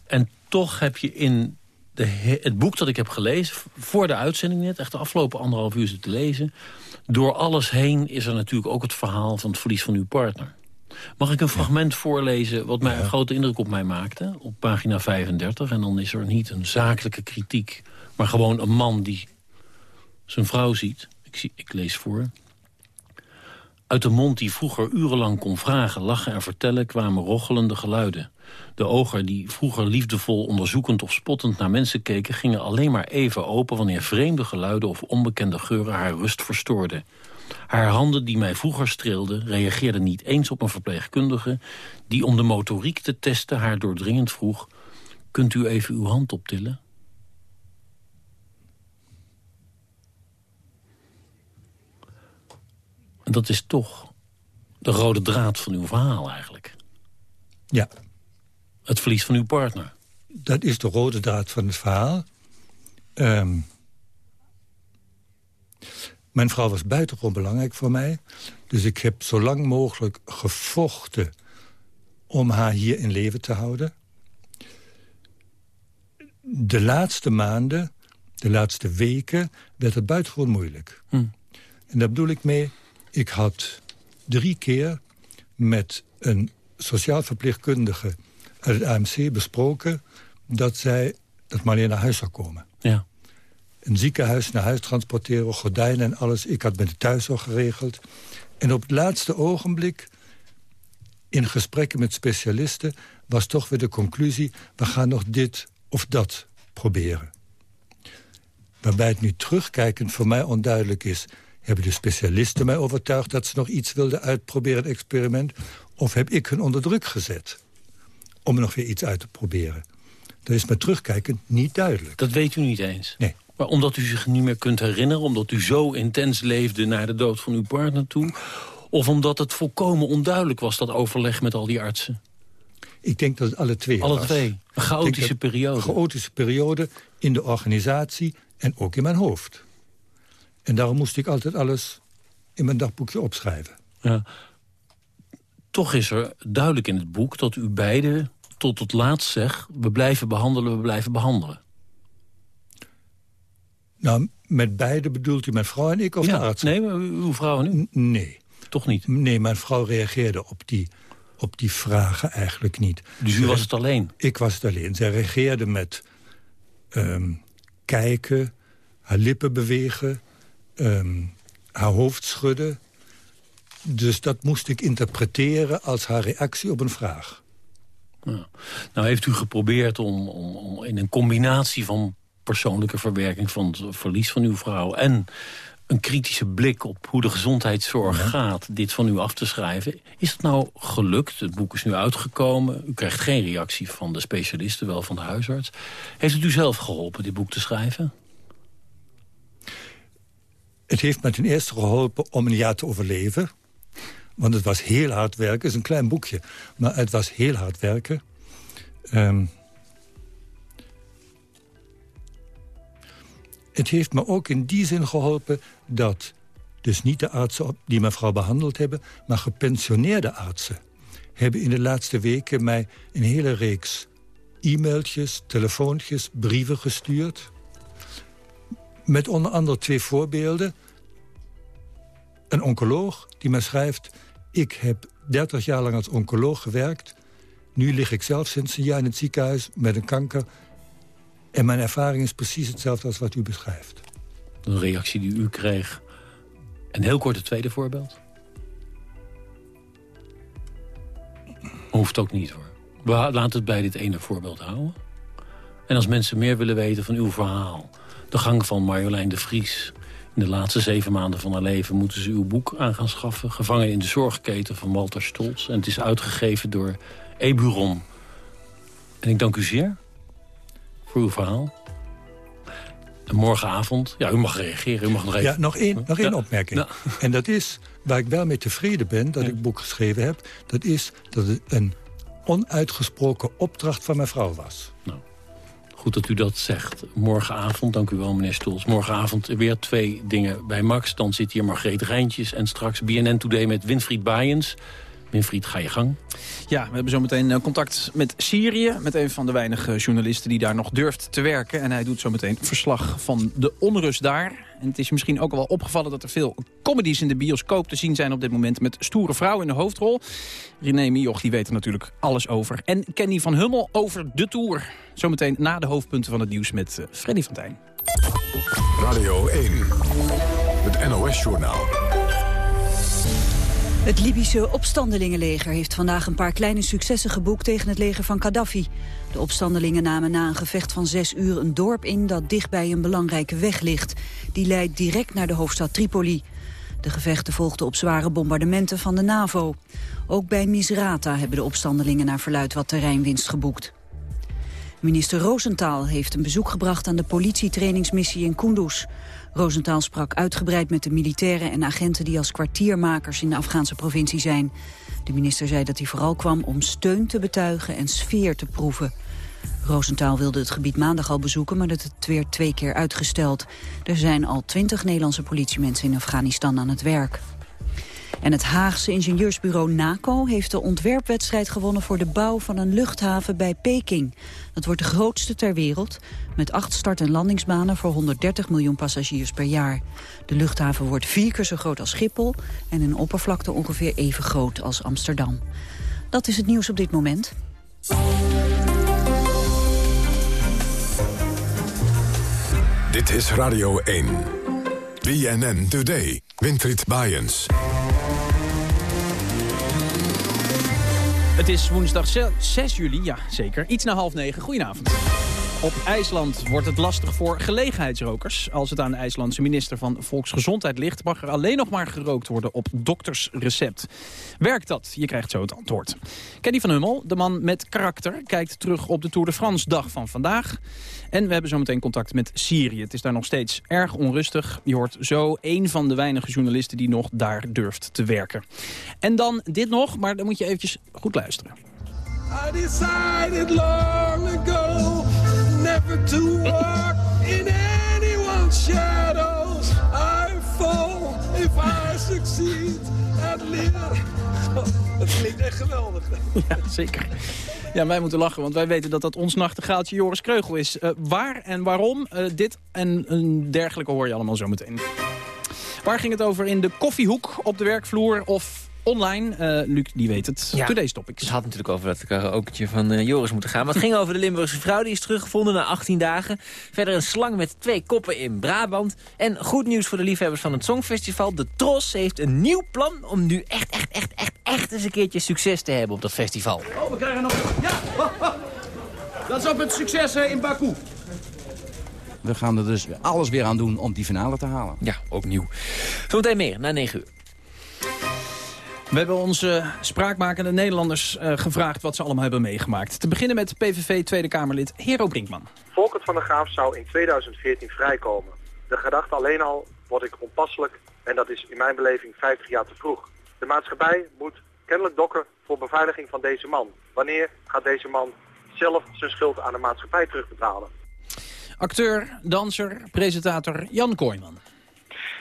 En toch heb je in de, het boek dat ik heb gelezen, voor de uitzending net... echt de afgelopen anderhalf uur te lezen... door alles heen is er natuurlijk ook het verhaal van het verlies van uw partner. Mag ik een fragment voorlezen wat mij een grote indruk op mij maakte? Op pagina 35. En dan is er niet een zakelijke kritiek... maar gewoon een man die zijn vrouw ziet. Ik, zie, ik lees voor. Uit de mond die vroeger urenlang kon vragen, lachen en vertellen... kwamen rochelende geluiden. De ogen die vroeger liefdevol onderzoekend of spottend naar mensen keken... gingen alleen maar even open wanneer vreemde geluiden of onbekende geuren haar rust verstoorden. Haar handen die mij vroeger streelden reageerden niet eens op een verpleegkundige... die om de motoriek te testen haar doordringend vroeg... kunt u even uw hand optillen? En dat is toch de rode draad van uw verhaal eigenlijk. Ja. Het verlies van uw partner. Dat is de rode draad van het verhaal. Um, mijn vrouw was buitengewoon belangrijk voor mij. Dus ik heb zo lang mogelijk gevochten om haar hier in leven te houden. De laatste maanden, de laatste weken, werd het buitengewoon moeilijk. Hm. En daar bedoel ik mee, ik had drie keer met een sociaal verpleegkundige uit het AMC besproken... dat, zij, dat Marleen naar huis zou komen. Ja. Een ziekenhuis naar huis transporteren, gordijnen en alles. Ik had met de thuiszorg geregeld. En op het laatste ogenblik, in gesprekken met specialisten... was toch weer de conclusie, we gaan nog dit of dat proberen. Waarbij het nu terugkijkend voor mij onduidelijk is... hebben de specialisten mij overtuigd dat ze nog iets wilden uitproberen, een experiment... of heb ik hun onder druk gezet om er nog weer iets uit te proberen? Dat is met terugkijken niet duidelijk. Dat weet u niet eens? Nee. Maar omdat u zich niet meer kunt herinneren... omdat u zo intens leefde naar de dood van uw partner toe... of omdat het volkomen onduidelijk was, dat overleg met al die artsen? Ik denk dat het alle twee Alle was. twee. Een chaotische periode. Een chaotische periode in de organisatie en ook in mijn hoofd. En daarom moest ik altijd alles in mijn dagboekje opschrijven. Ja. Toch is er duidelijk in het boek dat u beiden tot het laatst zegt... we blijven behandelen, we blijven behandelen. Nou, met beide bedoelt u mijn vrouw en ik of ja, de arts? Nee, maar uw vrouw en u? Nee. Toch niet? Nee, mijn vrouw reageerde op die, op die vragen eigenlijk niet. Dus u was het alleen? Ik was het alleen. Zij reageerde met um, kijken, haar lippen bewegen, um, haar hoofd schudden. Dus dat moest ik interpreteren als haar reactie op een vraag. Ja. Nou heeft u geprobeerd om, om, om in een combinatie van persoonlijke verwerking van het verlies van uw vrouw... en een kritische blik op hoe de gezondheidszorg gaat... dit van u af te schrijven. Is het nou gelukt? Het boek is nu uitgekomen. U krijgt geen reactie van de specialisten, wel van de huisarts. Heeft het u zelf geholpen, dit boek te schrijven? Het heeft me ten eerste geholpen om een jaar te overleven. Want het was heel hard werken. Het is een klein boekje, maar het was heel hard werken. Um, Het heeft me ook in die zin geholpen dat dus niet de artsen die mijn vrouw behandeld hebben... maar gepensioneerde artsen hebben in de laatste weken mij een hele reeks e-mailtjes, telefoontjes, brieven gestuurd. Met onder andere twee voorbeelden. Een oncoloog die mij schrijft... ik heb 30 jaar lang als oncoloog gewerkt. Nu lig ik zelf sinds een jaar in het ziekenhuis met een kanker. En mijn ervaring is precies hetzelfde als wat u beschrijft. Een reactie die u kreeg. Een heel kort het tweede voorbeeld. Hoeft ook niet hoor. We laten het bij dit ene voorbeeld houden. En als mensen meer willen weten van uw verhaal... de gang van Marjolein de Vries... in de laatste zeven maanden van haar leven... moeten ze uw boek aan gaan schaffen. Gevangen in de zorgketen van Walter Stolz. En het is uitgegeven door Eburon. En ik dank u zeer voor uw verhaal. En morgenavond, ja, u mag reageren. U mag nog even... Ja, nog één, nog één opmerking. En dat is, waar ik wel mee tevreden ben dat ik het boek geschreven heb... dat is dat het een onuitgesproken opdracht van mijn vrouw was. Nou, goed dat u dat zegt. Morgenavond, dank u wel meneer Stoels. Morgenavond weer twee dingen bij Max. Dan zit hier Margreet Rijntjes en straks BNN Today met Winfried Baaiens... Winfried, ga je gang. Ja, we hebben zometeen eh, contact met Syrië. Met een van de weinige journalisten die daar nog durft te werken. En hij doet zometeen verslag van de onrust daar. En het is je misschien ook al wel opgevallen dat er veel comedies in de bioscoop te zien zijn op dit moment. Met stoere vrouw in de hoofdrol. René Mioch, die weet er natuurlijk alles over. En Kenny van Hummel over de Tour. Zometeen na de hoofdpunten van het nieuws met eh, Freddy van Tijn. Radio 1, het NOS-journaal. Het Libische opstandelingenleger heeft vandaag een paar kleine successen geboekt tegen het leger van Gaddafi. De opstandelingen namen na een gevecht van zes uur een dorp in dat dichtbij een belangrijke weg ligt. Die leidt direct naar de hoofdstad Tripoli. De gevechten volgden op zware bombardementen van de NAVO. Ook bij Misrata hebben de opstandelingen naar verluid wat terreinwinst geboekt. Minister Roosentaal heeft een bezoek gebracht aan de politietrainingsmissie in Kunduz. Roosentaal sprak uitgebreid met de militairen en agenten die als kwartiermakers in de Afghaanse provincie zijn. De minister zei dat hij vooral kwam om steun te betuigen en sfeer te proeven. Roosentaal wilde het gebied maandag al bezoeken, maar dat het weer twee keer uitgesteld. Er zijn al twintig Nederlandse politiemensen in Afghanistan aan het werk. En het Haagse ingenieursbureau NACO heeft de ontwerpwedstrijd gewonnen voor de bouw van een luchthaven bij Peking. Dat wordt de grootste ter wereld, met acht start- en landingsbanen voor 130 miljoen passagiers per jaar. De luchthaven wordt vier keer zo groot als Schiphol en in oppervlakte ongeveer even groot als Amsterdam. Dat is het nieuws op dit moment. Dit is Radio 1. BNN Today. Winfried Baaiens. Het is woensdag 6 juli, ja zeker, iets na half negen. Goedenavond. Op IJsland wordt het lastig voor gelegenheidsrokers. Als het aan de IJslandse minister van Volksgezondheid ligt... mag er alleen nog maar gerookt worden op doktersrecept. Werkt dat? Je krijgt zo het antwoord. Kenny van Hummel, de man met karakter... kijkt terug op de Tour de France dag van vandaag. En we hebben zometeen contact met Syrië. Het is daar nog steeds erg onrustig. Je hoort zo een van de weinige journalisten die nog daar durft te werken. En dan dit nog, maar dan moet je eventjes goed luisteren. Never to walk in anyone's shadows. I fall if I succeed at live. Dat klinkt echt geweldig. Ja, zeker. Ja, wij moeten lachen, want wij weten dat dat ons nachtegaaltje Joris Kreugel is. Uh, waar en waarom? Uh, dit en een dergelijke hoor je allemaal zo meteen. Waar ging het over? In de koffiehoek, op de werkvloer of online. Uh, Luc, die weet het. Ja. Today's Topics. Het had natuurlijk over dat karaoketje van uh, Joris moeten gaan. Maar het ging over de Limburgse vrouw. Die is teruggevonden na 18 dagen. Verder een slang met twee koppen in Brabant. En goed nieuws voor de liefhebbers van het Songfestival. De Tros heeft een nieuw plan om nu echt, echt, echt, echt, echt eens een keertje succes te hebben op dat festival. Oh, we krijgen nog... Ja! Dat is op het succes in Baku. We gaan er dus alles weer aan doen om die finale te halen. Ja, ook nieuw. Zometeen meer, na 9 uur. We hebben onze spraakmakende Nederlanders uh, gevraagd wat ze allemaal hebben meegemaakt. Te beginnen met PVV Tweede Kamerlid Hero Brinkman. Volkert van der Graaf zou in 2014 vrijkomen. De gedachte alleen al word ik onpasselijk en dat is in mijn beleving 50 jaar te vroeg. De maatschappij moet kennelijk dokken voor beveiliging van deze man. Wanneer gaat deze man zelf zijn schuld aan de maatschappij terugbetalen? Acteur, danser, presentator Jan Kooijman.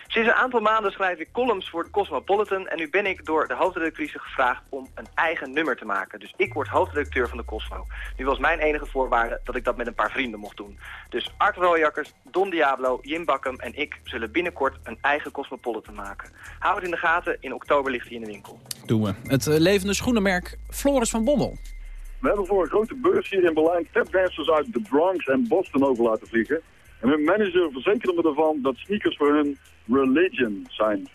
Sinds een aantal maanden schrijf ik columns voor de Cosmopolitan... en nu ben ik door de hoofdredactrice gevraagd om een eigen nummer te maken. Dus ik word hoofdredacteur van de Cosmo. Nu was mijn enige voorwaarde dat ik dat met een paar vrienden mocht doen. Dus Art Rooijakkers, Don Diablo, Jim Bakkum en ik zullen binnenkort een eigen Cosmopolitan maken. Hou het in de gaten, in oktober ligt hij in de winkel. Doen we. Het uh, levende schoenenmerk Floris van Bommel. We hebben voor een grote beurs hier in Berlijn tapdancers uit de Bronx en Boston over laten vliegen. En hun manager verzekerde me ervan dat sneakers voor hun religion zijn.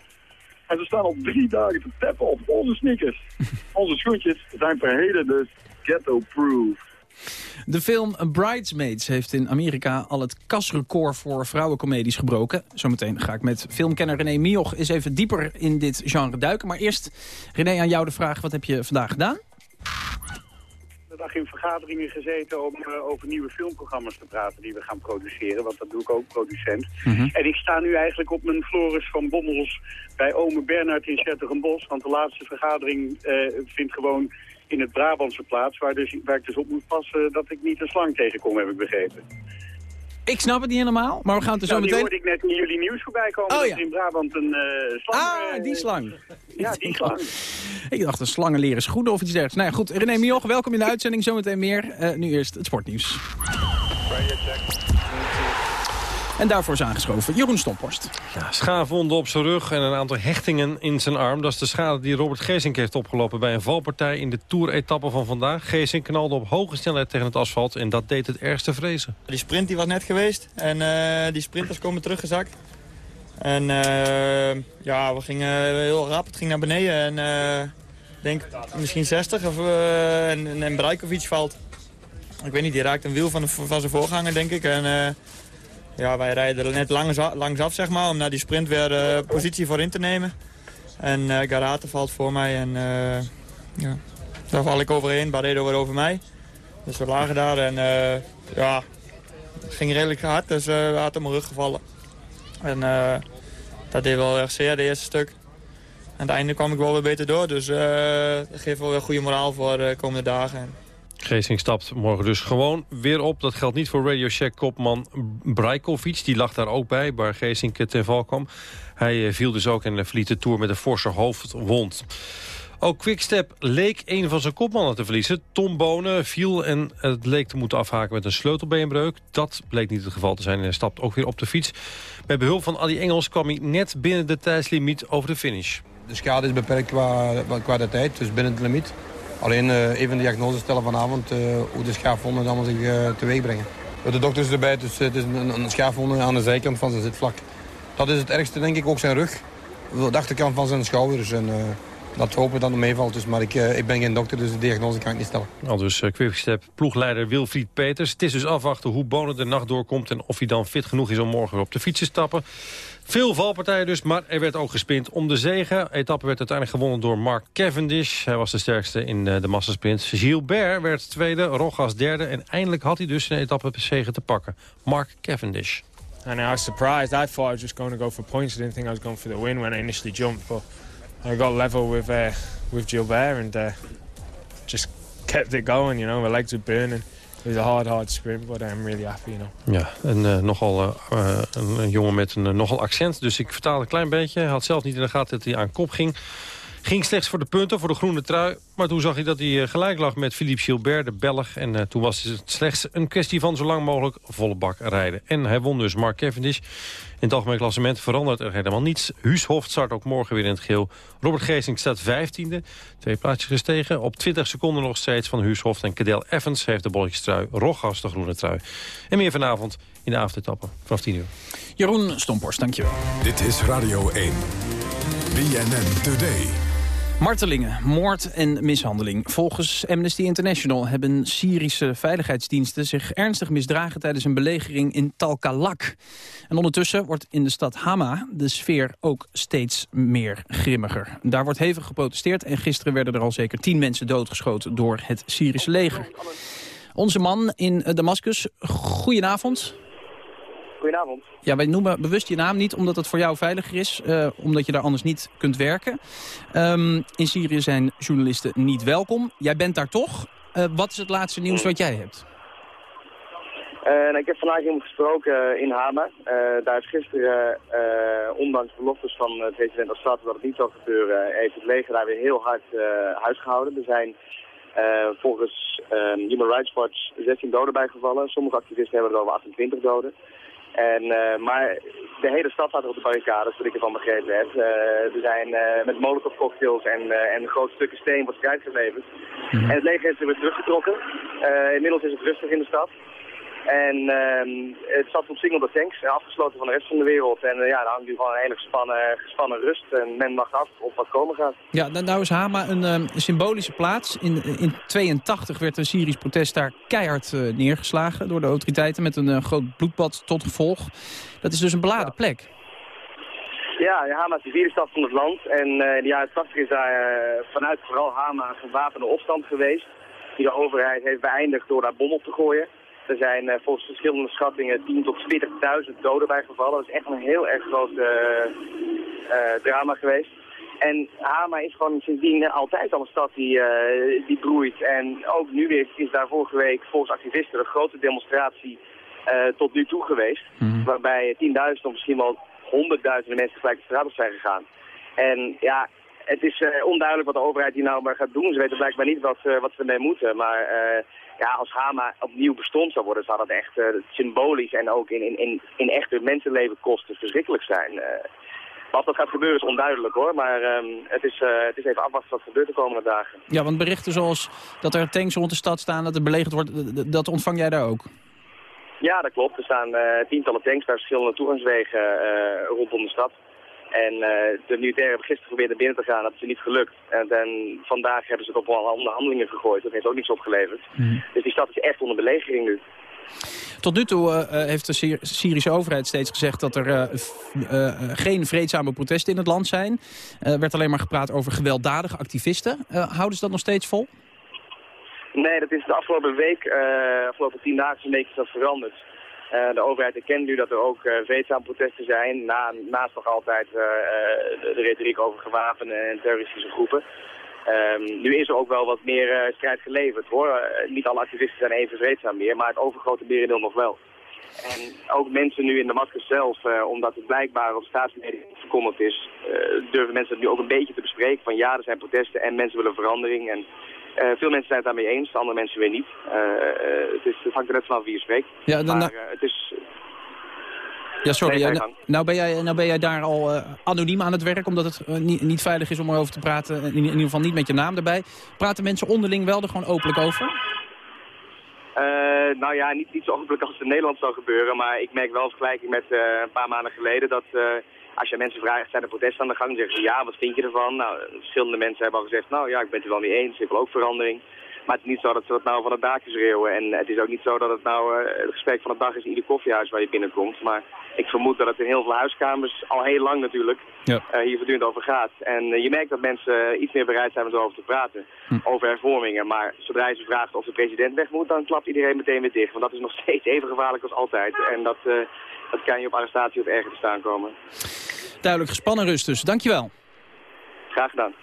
En ze staan al drie dagen te tappen op onze sneakers. onze schoentjes zijn verheden dus ghetto-proof. De film Bridesmaids heeft in Amerika al het kasrecord voor vrouwencomedies gebroken. Zometeen ga ik met filmkenner René Mioch eens even dieper in dit genre duiken. Maar eerst, René, aan jou de vraag, wat heb je vandaag gedaan? Dag in vergaderingen gezeten om uh, over nieuwe filmprogramma's te praten die we gaan produceren. Want dat doe ik ook producent. Mhm. En ik sta nu eigenlijk op mijn Floris van Bommels bij ome Bernhard in Zetterenbos. Want de laatste vergadering uh, vindt gewoon in het Brabantse plaats. Waar, dus, waar ik dus op moet passen dat ik niet een slang tegenkom, heb ik begrepen. Ik snap het niet helemaal, maar we gaan het er zo nou, meteen... hoorde ik net in jullie nieuws voorbij komen. Oh, ja. in Brabant een uh, slang... Ah, die slang. Ja, die slang. Ik dacht een slangen leren schoenen of iets dergelijks. Nou ja, goed, René Mioch, welkom in de uitzending. Zometeen meer. Uh, nu eerst het sportnieuws. En daarvoor is aangeschoven Jeroen Stomporst. Ja, schaafwonden op zijn rug en een aantal hechtingen in zijn arm. Dat is de schade die Robert Geesink heeft opgelopen bij een valpartij in de Tour-etappe van vandaag. Geesink knalde op hoge snelheid tegen het asfalt en dat deed het ergste vrezen. Die sprint die was net geweest en uh, die sprinters komen teruggezakt. En uh, ja, we gingen heel rap, het ging naar beneden en uh, denk misschien 60 of, en, en Brajkovic valt. Ik weet niet, die raakt een wiel van, de, van zijn voorganger denk ik. En, ja, wij rijden net langs, langs af, zeg maar, om naar die sprint weer uh, positie voor in te nemen. En uh, Garate valt voor mij en uh, ja, daar val ik overheen. Barredo weer over mij. Dus we lagen daar en ja, het ging redelijk hard, dus we had op mijn rug gevallen. En dat deed wel erg zeer, de eerste stuk. Aan het einde kwam ik wel weer beter door, dus dat geeft wel weer goede moraal voor de komende dagen. Geesing stapt morgen dus gewoon weer op. Dat geldt niet voor Radio Shack kopman Brajkovic. Die lag daar ook bij, waar Geesink ten val kwam. Hij viel dus ook en verliet de Tour met een forse hoofdwond. Ook Quickstep leek een van zijn kopmannen te verliezen. Tom Bonen viel en het leek te moeten afhaken met een sleutelbeenbreuk. Dat bleek niet het geval te zijn en hij stapt ook weer op de fiets. Met behulp van Adi Engels kwam hij net binnen de tijdslimiet over de finish. De schade is beperkt qua, qua de tijd, dus binnen het limiet. Alleen uh, even de diagnose stellen vanavond uh, hoe de schaafwonden allemaal zich uh, teweeg brengen. De dokter is erbij, dus het is een, een aan de zijkant van zijn zitvlak. Dat is het ergste, denk ik, ook zijn rug. De achterkant van zijn schouders. En, dat hopen we dat het meevalt. Dus, maar ik, ik ben geen dokter, dus de diagnose kan ik niet stellen. Al dus uh, Quickstep ploegleider Wilfried Peters. Het is dus afwachten hoe Bonen de nacht doorkomt... en of hij dan fit genoeg is om morgen weer op de fiets te stappen. Veel valpartijen dus, maar er werd ook gespind om de zegen. De etappe werd uiteindelijk gewonnen door Mark Cavendish. Hij was de sterkste in de massasprint. Gilbert werd tweede, Rogas derde... en eindelijk had hij dus een etappe zegen te pakken. Mark Cavendish. And I was surprised. I thought I was just going to go for points. I didn't think I was going for the win when I initially jumped. But I got level with uh, with Gilbert and uh, just kept it going. You know, my legs were burning. It was a hard, hard sprint, but I'm really happy, you know. Ja, en uh, nogal uh, een, een, jongen met een nogal accent. Dus ik vertaal een klein beetje. Hij had zelf niet in de gaten dat hij aan kop ging. Ging slechts voor de punten, voor de groene trui. Maar toen zag hij dat hij gelijk lag met Philippe Gilbert, de Belg. En uh, toen was het slechts een kwestie van zo lang mogelijk volle bak rijden. En hij won dus Mark Cavendish. In het algemeen klassement verandert er helemaal niets. Huushoft start ook morgen weer in het geel. Robert Geesink staat 15e, twee plaatsjes gestegen. Op 20 seconden nog steeds van Huushoft. En Cadel Evans heeft de bolletjestrui. Rogas de groene trui. En meer vanavond in de avondetappe vanaf 10 uur. Jeroen Stomporst, dankjewel. Dit is Radio 1. BNN Today. Martelingen, moord en mishandeling. Volgens Amnesty International hebben Syrische veiligheidsdiensten zich ernstig misdragen tijdens een belegering in Talkalak. En ondertussen wordt in de stad Hama de sfeer ook steeds meer grimmiger. Daar wordt hevig geprotesteerd en gisteren werden er al zeker tien mensen doodgeschoten door het Syrische leger. Onze man in Damascus, goedenavond. Goedenavond. Ja, wij noemen bewust je naam niet omdat het voor jou veiliger is. Uh, omdat je daar anders niet kunt werken. Um, in Syrië zijn journalisten niet welkom. Jij bent daar toch. Uh, wat is het laatste nieuws wat jij hebt? Uh, ik heb vandaag iemand gesproken in Hama. Uh, daar is gisteren, uh, ondanks beloftes van president Assad dat het niet zou gebeuren, heeft het leger daar weer heel hard huisgehouden. Er zijn volgens Human Rights Watch 16 doden bijgevallen. Sommige activisten hebben er over 28 doden. En, maar de hele stad staat er op de barricades, wat ik ervan begrepen heb. er zijn met molotov cocktails en, en grote stukken steen wordt strijd geleverd. En het leger heeft zich weer teruggetrokken. inmiddels is het rustig in de stad. En uh, het zat omsingelde tanks, afgesloten van de rest van de wereld. En uh, ja, dan hangt nu gewoon een hele gespannen, gespannen rust. En men wacht af op wat komen gaat. Ja, nou is Hama een uh, symbolische plaats. In 1982 werd een Syrisch protest daar keihard uh, neergeslagen door de autoriteiten... met een uh, groot bloedbad tot gevolg. Dat is dus een beladen ja. plek. Ja, Hama is de vierde stad van het land. En in de jaren 80 is daar vanuit vooral Hama een gewapende opstand geweest. Die de overheid heeft beëindigd door daar bom op te gooien. Er zijn uh, volgens verschillende schattingen 10.000 tot 40.000 doden bijgevallen. Dat is echt een heel erg groot uh, uh, drama geweest. En Hama is gewoon sindsdien altijd al een stad die, die broeit. En ook nu is, is daar vorige week volgens activisten een grote demonstratie tot nu toe geweest. Mm. Waarbij 10.000 of misschien wel honderdduizenden mensen gelijk de straat op zijn gegaan. En ja, het is onduidelijk wat de overheid hier nou maar gaat doen. Ze weten blijkbaar niet wat, wat ze ermee moeten. Maar ja, als Hama opnieuw bestond zou worden, zou dat echt uh, symbolisch en ook in, in, in, in echte mensenleven kosten verschrikkelijk zijn. Uh, wat dat gaat gebeuren is onduidelijk hoor, maar um, het, is, uh, het is even afwachten wat gebeurt de komende dagen. Ja, want berichten zoals dat er tanks rond de stad staan, dat er belegerd wordt, dat ontvang jij daar ook? Ja, dat klopt. Er staan tientallen tanks bij verschillende toegangswegen rondom de stad. En uh, de militairen hebben gisteren geprobeerd naar binnen te gaan, dat is niet gelukt. En, en vandaag hebben ze het op onderhandelingen gegooid, dat heeft ook niets opgeleverd. Mm. Dus die stad is echt onder belegering nu. Tot nu toe uh, heeft de Syrische overheid steeds gezegd dat er uh, geen vreedzame protesten in het land zijn. Er werd alleen maar gepraat over gewelddadige activisten. houden ze dat nog steeds vol? Nee, dat is de afgelopen week, afgelopen tien dagen een beetje dat veranderd. Uh, de overheid erkent nu dat er ook uh, vreedzame protesten zijn, na, naast nog altijd uh, de retoriek over gewapende en terroristische groepen. Um, nu is er ook wel wat meer strijd geleverd hoor. niet alle activisten zijn even vreedzaam meer, maar het overgrote merendeel nog wel. En ook mensen nu in Damascus zelf, omdat het blijkbaar op staatsmedia verkondigd is, durven mensen het nu ook een beetje te bespreken. Van ja, er zijn protesten en mensen willen verandering. En uh, veel mensen zijn het daarmee eens, andere mensen weer niet. Uh, het, is, het hangt er net vanaf wie je spreekt. Ja, dan, maar het is... Ja, sorry. Nee, nou, nou, ben jij, nou ben jij daar al anoniem aan het werk, omdat het niet, niet, veilig is om erover te praten. In, in, ieder geval niet met je naam erbij. Praten mensen onderling wel er gewoon openlijk over? nou ja, niet, niet zo openlijk als het in Nederland zou gebeuren. Maar ik merk wel vergelijking met een paar maanden geleden dat als je mensen vraagt, zijn er protesten aan de gang? Dan zeggen ze, ja, wat vind je ervan? Nou, verschillende mensen hebben al gezegd, nou ja, ik ben het er wel mee eens, ik wil ook verandering. Maar het is niet zo dat ze dat nou van het daakje schreeuwen. En het is ook niet zo dat het nou uh, het gesprek van de dag is in ieder koffiehuis waar je binnenkomt. Maar ik vermoed dat het in heel veel huiskamers, al heel lang natuurlijk, ja. uh, hier voortdurend over gaat. En uh, je merkt dat mensen iets meer bereid zijn om erover te praten. Hm. Over hervormingen. Maar zodra je ze vraagt of de president weg moet, dan klapt iedereen meteen weer dicht. Want dat is nog steeds even gevaarlijk als altijd. En dat, dat kan je op arrestatie of erger te staan komen. Duidelijk gespannen rust dus. Dankjewel. Graag gedaan.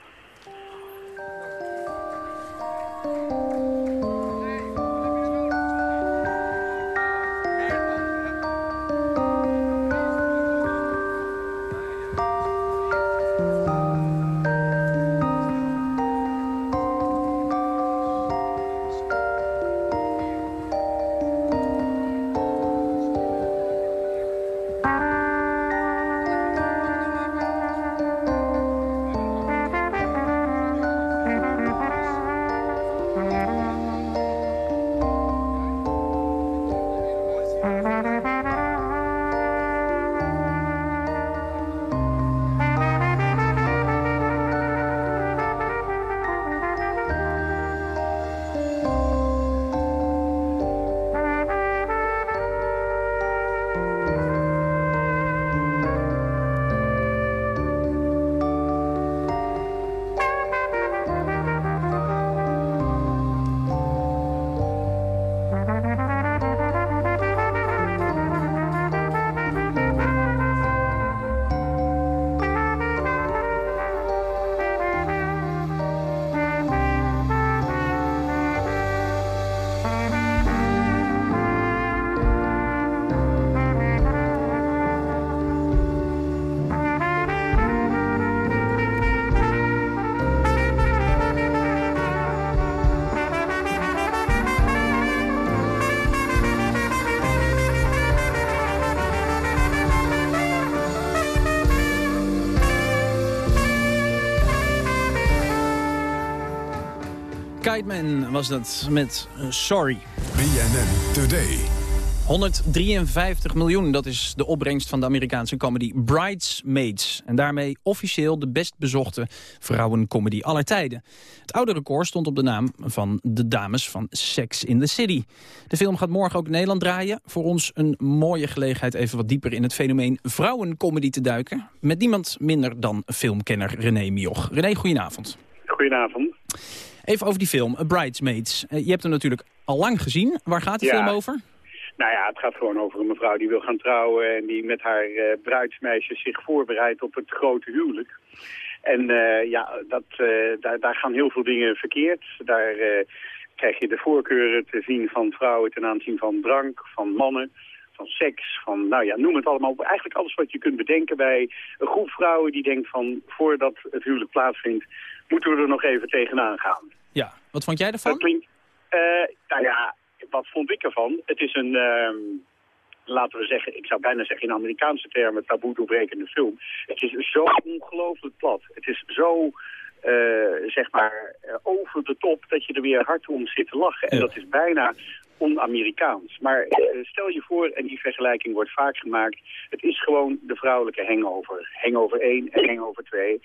Was dat met uh, Sorry. BNN Today. 153 miljoen, dat is de opbrengst van de Amerikaanse comedy Bridesmaids. En daarmee officieel de best bezochte vrouwencomedy aller tijden. Het oude record stond op de naam van de dames van Sex in the City. De film gaat morgen ook in Nederland draaien. Voor ons een mooie gelegenheid even wat dieper in het fenomeen vrouwencomedy te duiken. Met niemand minder dan filmkenner René Mioch. René, goedenavond. Goedenavond. Even over die film, Bridesmaids. Eh, je hebt hem natuurlijk al lang gezien. Waar gaat de film over? Nou ja, het gaat gewoon over een mevrouw die wil gaan trouwen... en die met haar uh, bruidsmeisjes zich voorbereidt op het grote huwelijk. En uh, ja, dat, uh, daar, daar gaan heel veel dingen verkeerd. Daar krijg je de voorkeuren te zien van vrouwen ten aanzien van drank, van mannen van seks, van nou ja, noem het allemaal. Eigenlijk alles wat je kunt bedenken bij een groep vrouwen die denkt van voordat het huwelijk plaatsvindt, moeten we er nog even tegenaan gaan. Ja, wat vond jij ervan? Dat klinkt, uh, nou ja, wat vond ik ervan? Het is een, uh, laten we zeggen, ik zou bijna zeggen in Amerikaanse termen, taboe doorbrekende film. Het is zo ongelooflijk plat. Het is zo, zeg maar, over de top dat je er weer hard om zit te lachen. En dat is bijna on-Amerikaans. Maar stel je voor, en die vergelijking wordt vaak gemaakt, het is gewoon de vrouwelijke hangover. Hangover 1 en hangover 2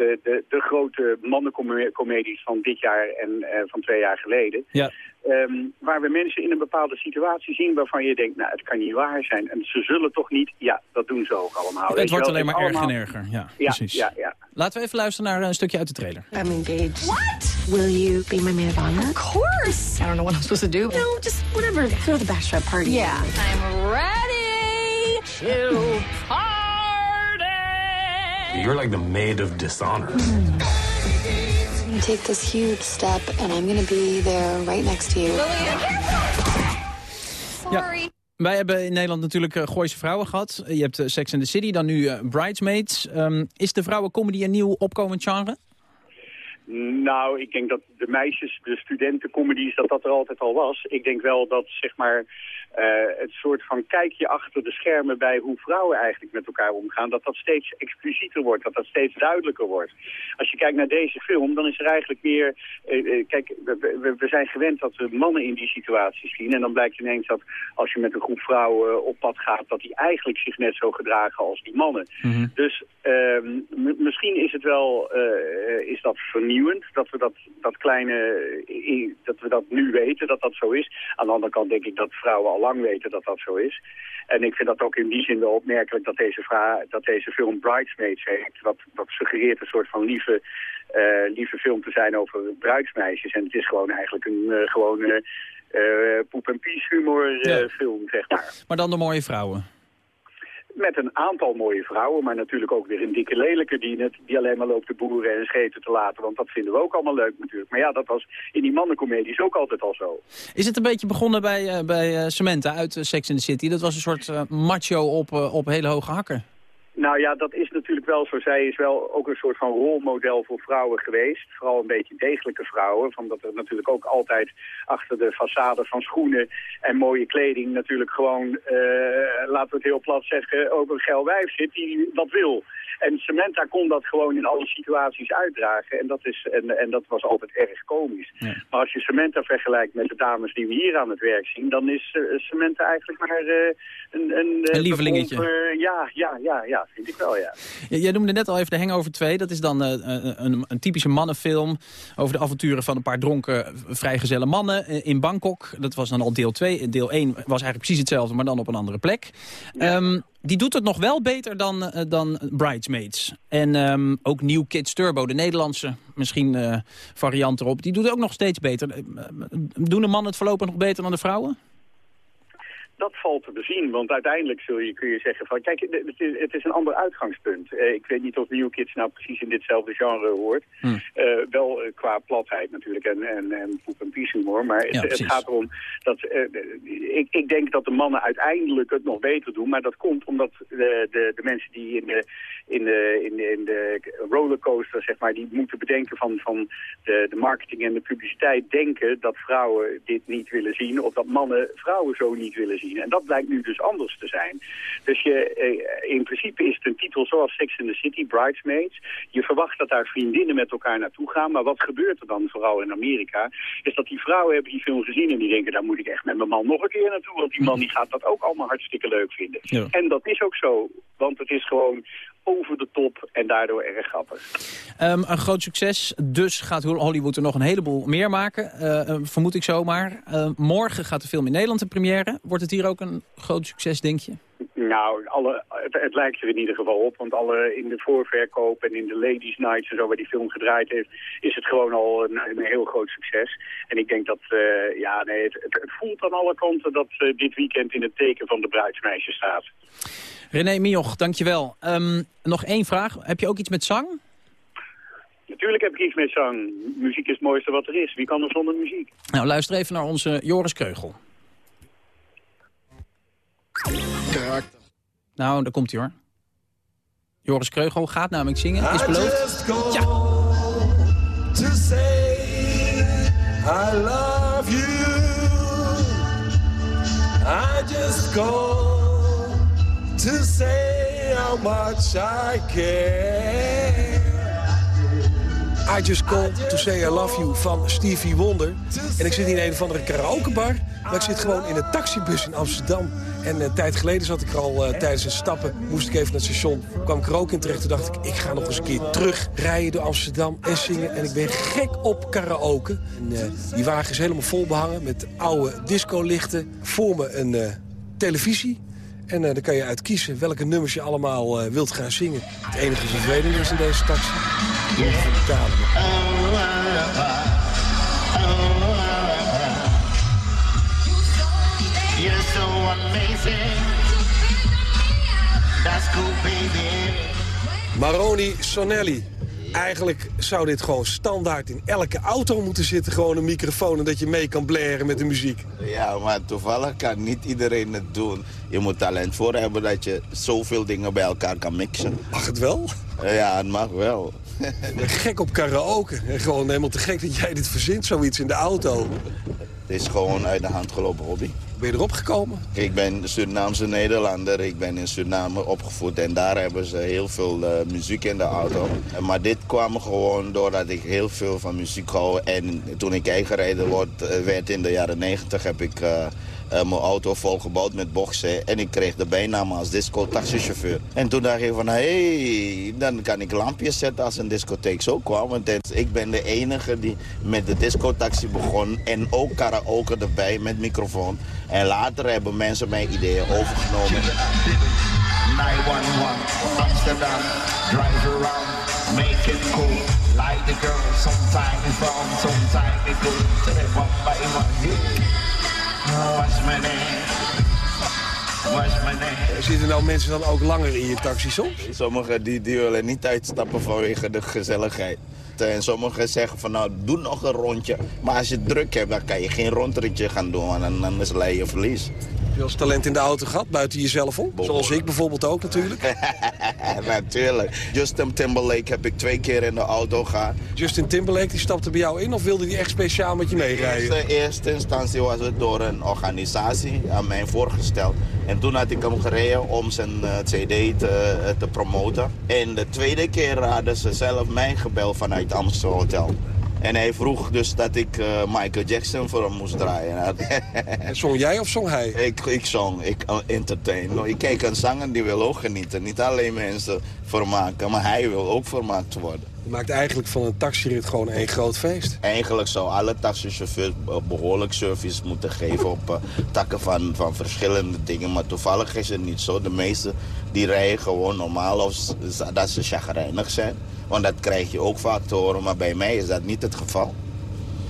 de, de, de grote mannencomedies van dit jaar en uh, van twee jaar geleden. Ja. Um, waar we mensen in een bepaalde situatie zien waarvan je denkt, nou het kan niet waar zijn. En ze zullen toch niet, ja dat doen ze ook allemaal. Het wordt alleen maar erger en erger, ja, ja, precies. Ja, ja. Laten we even luisteren naar een stukje uit de trailer. I'm engaged. What? Will you be my maid of honor? Of course. I don't know what I'm supposed to do. No, just whatever. Throw the bachelorette party. Yeah. I'm ready to party. You're like the maid of dishonor. I'm gonna take this huge step and I'm gonna be there right next to you. Sorry. Ja. Wij hebben in Nederland natuurlijk uh, Gooise vrouwen gehad. Je hebt uh, Sex and the City, dan nu uh, Bridesmaids. Um, is de vrouwencomedy een nieuw opkomend genre? Nou, ik denk dat de meisjes, de studentencomedies, dat dat er altijd al was. Ik denk wel dat, zeg maar, uh, het soort van kijkje achter de schermen bij hoe vrouwen eigenlijk met elkaar omgaan, dat dat steeds explicieter wordt, dat dat steeds duidelijker wordt. Als je kijkt naar deze film, dan is er eigenlijk meer, uh, uh, kijk, we, we, zijn gewend dat we mannen in die situaties zien en dan blijkt ineens dat als je met een groep vrouwen op pad gaat, dat die eigenlijk zich net zo gedragen als die mannen. Mm -hmm. Dus misschien is het wel, is dat vernieuwend, dat we dat, dat kleine, dat we dat nu weten, dat dat zo is. Aan de andere kant denk ik dat vrouwen al lang weten dat dat zo is. En ik vind dat ook in die zin wel opmerkelijk dat deze, vraag, dat deze film Bridesmaids heet. Wat, wat suggereert een soort van lieve, uh, lieve film te zijn over bruidsmeisjes. En het is gewoon eigenlijk een uh, gewone uh, poep- en pies humor Ja. film, zeg maar. Maar dan de mooie vrouwen. Met een aantal mooie vrouwen, maar natuurlijk ook weer een dikke lelijke die, die alleen maar loopt te boeren en scheten te laten. Want dat vinden we ook allemaal leuk natuurlijk. Maar ja, dat was in die mannencomedies ook altijd al zo. Is het een beetje begonnen bij, uh, bij uh, Samantha uit uh, Sex in the City? Dat was een soort macho op, op hele hoge hakken. Nou ja, dat is natuurlijk wel zo. Zij is wel ook een soort van rolmodel voor vrouwen geweest. Vooral een beetje degelijke vrouwen. Van dat er natuurlijk ook altijd achter de façade van schoenen en mooie kleding... natuurlijk gewoon, uh, laten we het heel plat zeggen, ook een geil wijf zit die dat wil. En Samantha kon dat gewoon in alle situaties uitdragen. En dat, is, en, en dat was altijd erg komisch. Ja. Maar als je Samantha vergelijkt met de dames die we hier aan het werk zien... dan is uh, Samantha eigenlijk maar uh, een... Een, een lievelingetje. Ja, ja, ja, ja, vind ik wel, ja. Jij noemde net al even de Hangover 2. Dat is dan een, een, typische mannenfilm... over de avonturen van een paar dronken vrijgezelle mannen in Bangkok. Dat was dan al deel 2. Deel 1 was eigenlijk precies hetzelfde, maar dan op een andere plek. Ja. Um, die doet het nog wel beter dan, uh, dan Bridesmaids. En um, ook New Kids Turbo, de Nederlandse misschien uh, variant erop. Die doet het ook nog steeds beter. Uh, doen de mannen het voorlopig nog beter dan de vrouwen? Dat valt te bezien. Want uiteindelijk zul je, kun je zeggen van... Kijk, het is, het is een ander uitgangspunt. Uh, ik weet niet of New Kids nou precies in ditzelfde genre hoort. Hmm. Uh, wel uh, qua platheid natuurlijk en, en, en poep en pies humor. Maar het, gaat erom dat... ik, ik denk dat de mannen uiteindelijk het nog beter doen. Maar dat komt omdat de, de, de mensen die in de, in de, in de, in de rollercoaster, zeg maar... die moeten bedenken van, van de, de marketing en de publiciteit... denken dat vrouwen dit niet willen zien... of dat mannen vrouwen zo niet willen zien. Verdienen. En dat blijkt nu dus anders te zijn. Dus je, eh, in principe is het een titel zoals Sex in the City, Bridesmaids. Je verwacht dat daar vriendinnen met elkaar naartoe gaan. Maar wat gebeurt er dan, vooral in Amerika, is dat die vrouwen hebben die film gezien en die denken, daar moet ik echt met mijn man nog een keer naartoe. Want die man die gaat dat ook allemaal hartstikke leuk vinden. Ja. En dat is ook zo, want het is gewoon over de top en daardoor erg grappig. Ehm, een groot succes, dus gaat Hollywood er nog een heleboel meer maken. eh, eh, vermoed ik zomaar. Eh, morgen gaat de film in Nederland in première. Wordt het hier ook een groot succes, denk je? Nou, alle, het, het lijkt er in ieder geval op. Want alle, in de voorverkoop en in de Ladies Nights en zo waar die film gedraaid heeft... is het gewoon al een, een heel groot succes. En ik denk dat, ja, nee, het, het, voelt aan alle kanten dat dit weekend in het teken van de bruidsmeisje staat. René Mioch, dankjewel. Ehm nog één vraag. Heb je ook iets met zang? Natuurlijk heb ik iets met zang. Muziek is het mooiste wat er is. Wie kan er zonder muziek? Nou, luister even naar onze Joris Kreugel. Nou, daar komt hij hoor. Joris Kreugel gaat namelijk zingen, is beloofd. Ja. to say I love you. I just go to say how much I care. I Just Call To Say I Love You van Stevie Wonder. En ik zit in een of andere karaokebar. Maar ik zit gewoon in een taxibus in Amsterdam. En een tijd geleden zat ik er al eh, tijdens het stappen. Moest ik even naar het station. Kwam ik er ook in terecht. Toen dacht ik, ik ga nog eens een keer terug rijden door Amsterdam en zingen. En ik ben gek op karaoke. En, eh, die wagen is helemaal vol behangen met oude discolichten. Voor me een eh, televisie. En eh daar kan je uit kiezen welke nummers je allemaal eh, wilt gaan zingen. Het enige vervelende is in deze taxi. Je moet gaan betalen. You're so amazing. That's cool, baby. Maroni Sonelli. Eigenlijk zou dit gewoon standaard in elke auto moeten zitten. Gewoon een microfoon en dat je mee kan blaren met de muziek. Ja, maar toevallig kan niet iedereen het doen. Je moet talent voor hebben dat je zoveel dingen bij elkaar kan mixen. Mag het wel? Ja, het mag wel. Gek op karaoke. En gewoon helemaal te gek dat jij dit verzint, zoiets in de auto. Het is gewoon uit de hand gelopen hobby. Ben je erop gekomen? Ik ben Surinaamse Nederlander. Ik ben in Suriname opgevoed en daar hebben ze heel veel eh, muziek in de auto. En Maar dit kwam gewoon doordat ik heel veel van muziek hou. En toen ik eigenrijder eh, werd in de jaren 90 heb ik eh, eh, mijn auto volgebouwd met boxen. En ik kreeg de bijnaam als disco-taxichauffeur. En toen dacht ik van, hé, hey, dan kan ik lampjes zetten als een discotheek zo kwam. Want ik ben de enige die met de discotaxi begon. En ook karaoke erbij met microfoon. En later hebben mensen mijn ideeën overgenomen. 911, Amsterdam, drive around, make it cool. Like the girl, sometime it's wrong, sometime it's good. What's my name? Zitten nou mensen dan ook langer in je taxi soms? Sommigen die, die willen niet uitstappen vanwege de gezelligheid. En sommigen zeggen van nou, doe nog een rondje. Maar als je druk hebt, dan kan je geen rondritje gaan doen. Want dan, is je verlies. Je eens talent in de auto gehad, buiten jezelf om? Zoals ik bijvoorbeeld ook natuurlijk. Natuurlijk. Justin Timberlake heb ik twee keer in de auto gehad. Justin Timberlake die stapte bij jou in of wilde hij echt speciaal met je In meerijden? eerste, eerste instantie was het door een organisatie aan mij voorgesteld. En toen had ik hem gereden om zijn eh, cd te, eh, te promoten. En de tweede keer hadden ze zelf mij gebeld vanuit Amstel Hotel. En hij vroeg dus dat ik eh, Michael Jackson voor hem moest draaien. En zong jij of zong hij? Ik, ik zong, ik uh, entertain. Ik kijk, een zanger die wil ook genieten. Niet alleen mensen vermaken, maar hij wil ook vermaakt worden. Je maakt eigenlijk van een taxirit gewoon één groot feest. Eigenlijk zou alle taxichauffeurs eh, behoorlijk service moeten geven op eh, takken van, van verschillende dingen. Maar toevallig is het niet zo. De meesten die rijden gewoon normaal of dat ze chagrijnig zijn. Want dat krijg je ook vaak te horen, maar bij mij is dat niet het geval.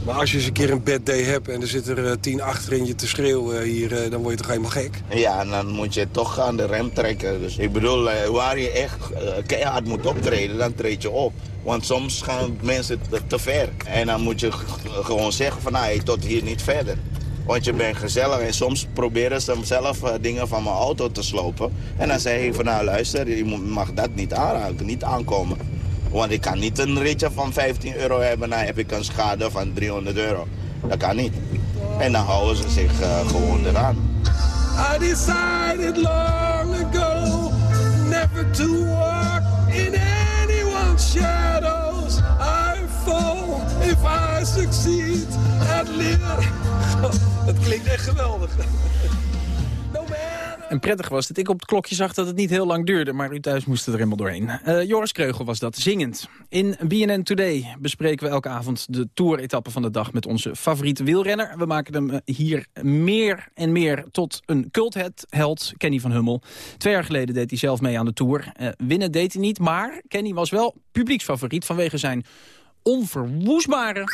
Maar als je eens een keer een bad day hebt en er zitten er eh, tien achterin je te schreeuwen hier, eh, dan word je toch helemaal gek? Ja, dan moet je toch aan de rem trekken. Dus ik bedoel, eh, waar je echt eh, keihard moet optreden, dan treed je op. Want soms gaan mensen te, ver. En dan moet je gewoon zeggen van, nou, tot hier niet verder. Want je bent gezellig en soms proberen ze zelf eh, dingen van mijn auto te slopen. En dan zeg ik van, nou luister, je mag dat niet aanraken, niet aankomen. Want ik kan niet een ritje van 15 euro hebben, dan heb ik een schade van 300 euro. Dat kan niet. En dan houden ze zich eh, gewoon eraan. I decided long ago never to walk in anyone's shadows. I fall if I succeed at. Dat klinkt echt geweldig. En prettig was dat ik op het klokje zag dat het niet heel lang duurde... maar u thuis moest er helemaal doorheen. Eh, Joris Kreugel was dat, zingend. In BNN Today bespreken we elke avond de tour-etappe van de dag... met onze favoriete wielrenner. We maken hem eh, hier meer en meer tot een cultheld, Kenny van Hummel. Twee jaar geleden deed hij zelf mee aan de Tour. Uh, winnen deed hij niet, maar Kenny was wel publieksfavoriet... vanwege zijn onverwoestbare...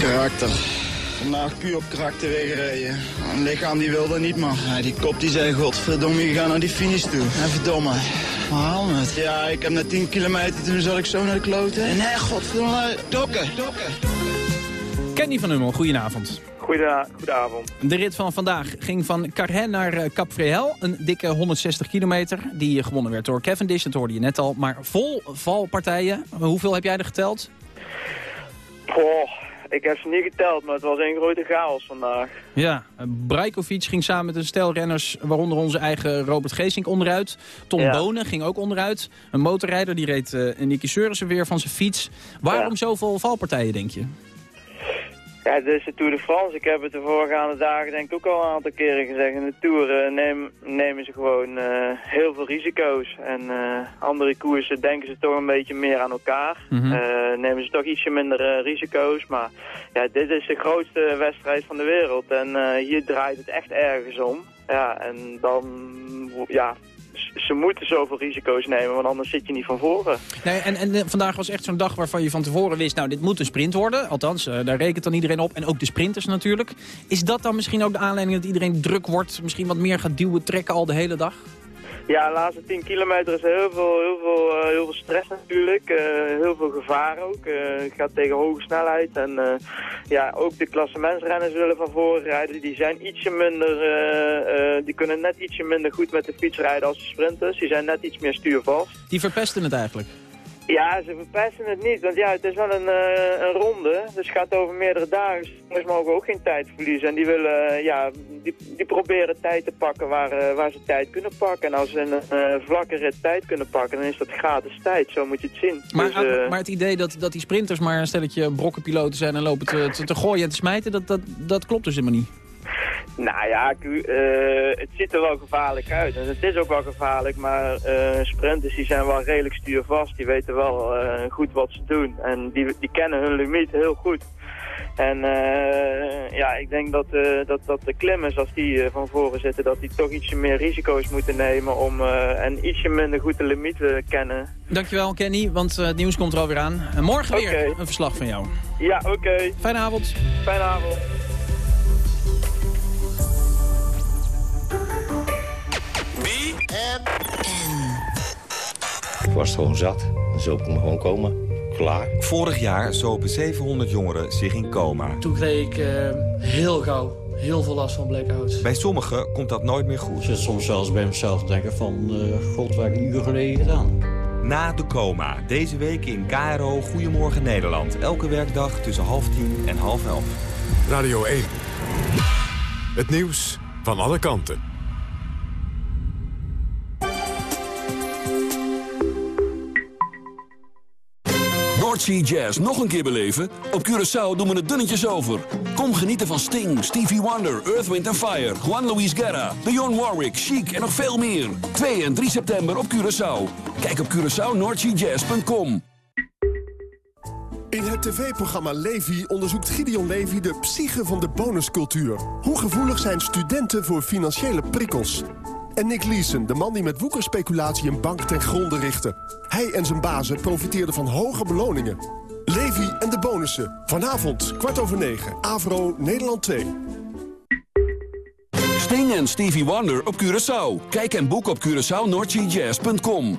Karakter. Vandaag puur op karakter weggereden. Een lichaam die wilde niet, maar die kop die zei... Godverdomme, je gaat naar die finish toe. En verdomme, haal het. Ja, ik heb net 10 kilometer, toen zat ik zo naar de kloten. En nee, godverdomme, dokken, dokken. Kenny van Hummel, goedenavond. Goedenavond. De rit van vandaag ging van Carhen naar eh, Cap Vrehel. Een dikke 160 kilometer die gewonnen werd door Cavendish. Dat hoorde je net al. Maar vol valpartijen. Hoeveel heb jij er geteld? Goh, ik heb ze niet geteld, maar het was een grote chaos vandaag. Ja, Brajkovic ging samen met een stel renners, waaronder onze eigen Robert Geesink onderuit. Tom Bonen ging ook onderuit. Een motorrijder die reed uh, Nicky Seurissen weer van zijn fiets. Waarom ja. zoveel valpartijen, denk je? Ja, dit is de Tour de France. Ik heb het de voorgaande dagen denk ik ook al een aantal keren gezegd. In de Tour uh, neem, nemen ze gewoon uh, heel veel risico's. En uh, andere koersen denken ze toch een beetje meer aan elkaar. Mm -hmm. nemen ze toch ietsje minder risico's. Maar ja, dit is de grootste wedstrijd van de wereld. En hier draait het echt ergens om. Ja, en dan ja, ze moeten zoveel risico's nemen, want anders zit je niet van voren. Nee, en, en vandaag was echt zo'n dag waarvan je van tevoren wist... nou, dit moet een sprint worden. Althans, uh, daar rekent dan iedereen op. En ook de sprinters natuurlijk. Is dat dan misschien ook de aanleiding dat iedereen druk wordt... misschien wat meer gaat duwen, trekken al de hele dag? Ja, de laatste 10 kilometer is heel veel, heel veel, uh, heel veel stress natuurlijk. Uh, heel veel gevaar ook. het gaat tegen hoge snelheid. En ja, ook de klassementsrenners willen van voren rijden. Die zijn ietsje minder, die kunnen net ietsje minder goed met de fiets rijden als de sprinters. Die zijn net iets meer stuurvast. Die verpesten het eigenlijk? Ja, ze verpesten het niet, want ja, het is wel een, uh, een ronde, dus het gaat over meerdere dagen. Dus mogen ook geen tijd verliezen en die willen, uh, ja, die, die proberen tijd te pakken waar, uh, waar ze tijd kunnen pakken. En als ze een vlakke rit tijd kunnen pakken, dan is dat gratis tijd, zo moet je het zien. Maar, dus, maar het idee dat, dat die sprinters maar een stelletje brokkenpiloten zijn en lopen te, te, te gooien en te smijten, dat, dat, dat klopt dus helemaal niet. Nou ja, uh, het ziet er wel gevaarlijk uit. En het is ook wel gevaarlijk, maar uh, sprinters die zijn wel redelijk stuurvast. Die weten wel uh, goed wat ze doen. En die, die kennen hun limiet heel goed. En ja, ik denk dat, dat, dat de klimmers, als die van voren zitten, dat die toch ietsje meer risico's moeten nemen om en ietsje minder goed de limiet te kennen. Dankjewel Kenny, want het nieuws komt er alweer aan. En morgen weer okay. een verslag van jou. Ja, oké. Okay. Fijne avond. Fijne avond. Ik was gewoon zat. Zo kon me gewoon komen. Klaar. Vorig jaar zopen 700 jongeren zich in coma. Toen kreeg ik uh, heel gauw heel veel last van blackouts. Bij sommigen komt dat nooit meer goed. Ik zit soms zelfs bij mezelf te denken van... Uh, god, waar heb ik een uur geleden gedaan? Na de coma. Deze week in KRO Goedemorgen Nederland. Elke werkdag tussen half tien en half elf. Radio 1. Het nieuws van alle kanten. Jazz nog een keer beleven? Op Curaçao doen we het dunnetjes over. Kom genieten van Sting, Stevie Wonder, Earth, Wind Fire... Juan Luis Guerra, Dionne Warwick, Chic en nog veel meer. 2 en 3 september op Curaçao. Kijk op CuraçaoNoordseaJazz.com. In het tv-programma Levi onderzoekt Gideon Levi de psyche van de bonuscultuur. Hoe gevoelig zijn studenten voor financiële prikkels? En Nick Leeson, de man die met woekerspeculatie een bank ten gronde richtte. Hij en zijn bazen profiteerden van hoge beloningen. Levi en de bonussen. Vanavond, kwart over negen. Avro, Nederland 2. Sting en Stevie Wonder op Curaçao. Kijk en boek op CuraçaoNordGJazz.com.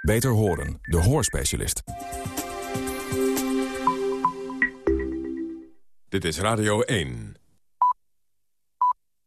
Beter horen, de hoorspecialist. Dit is Radio 1.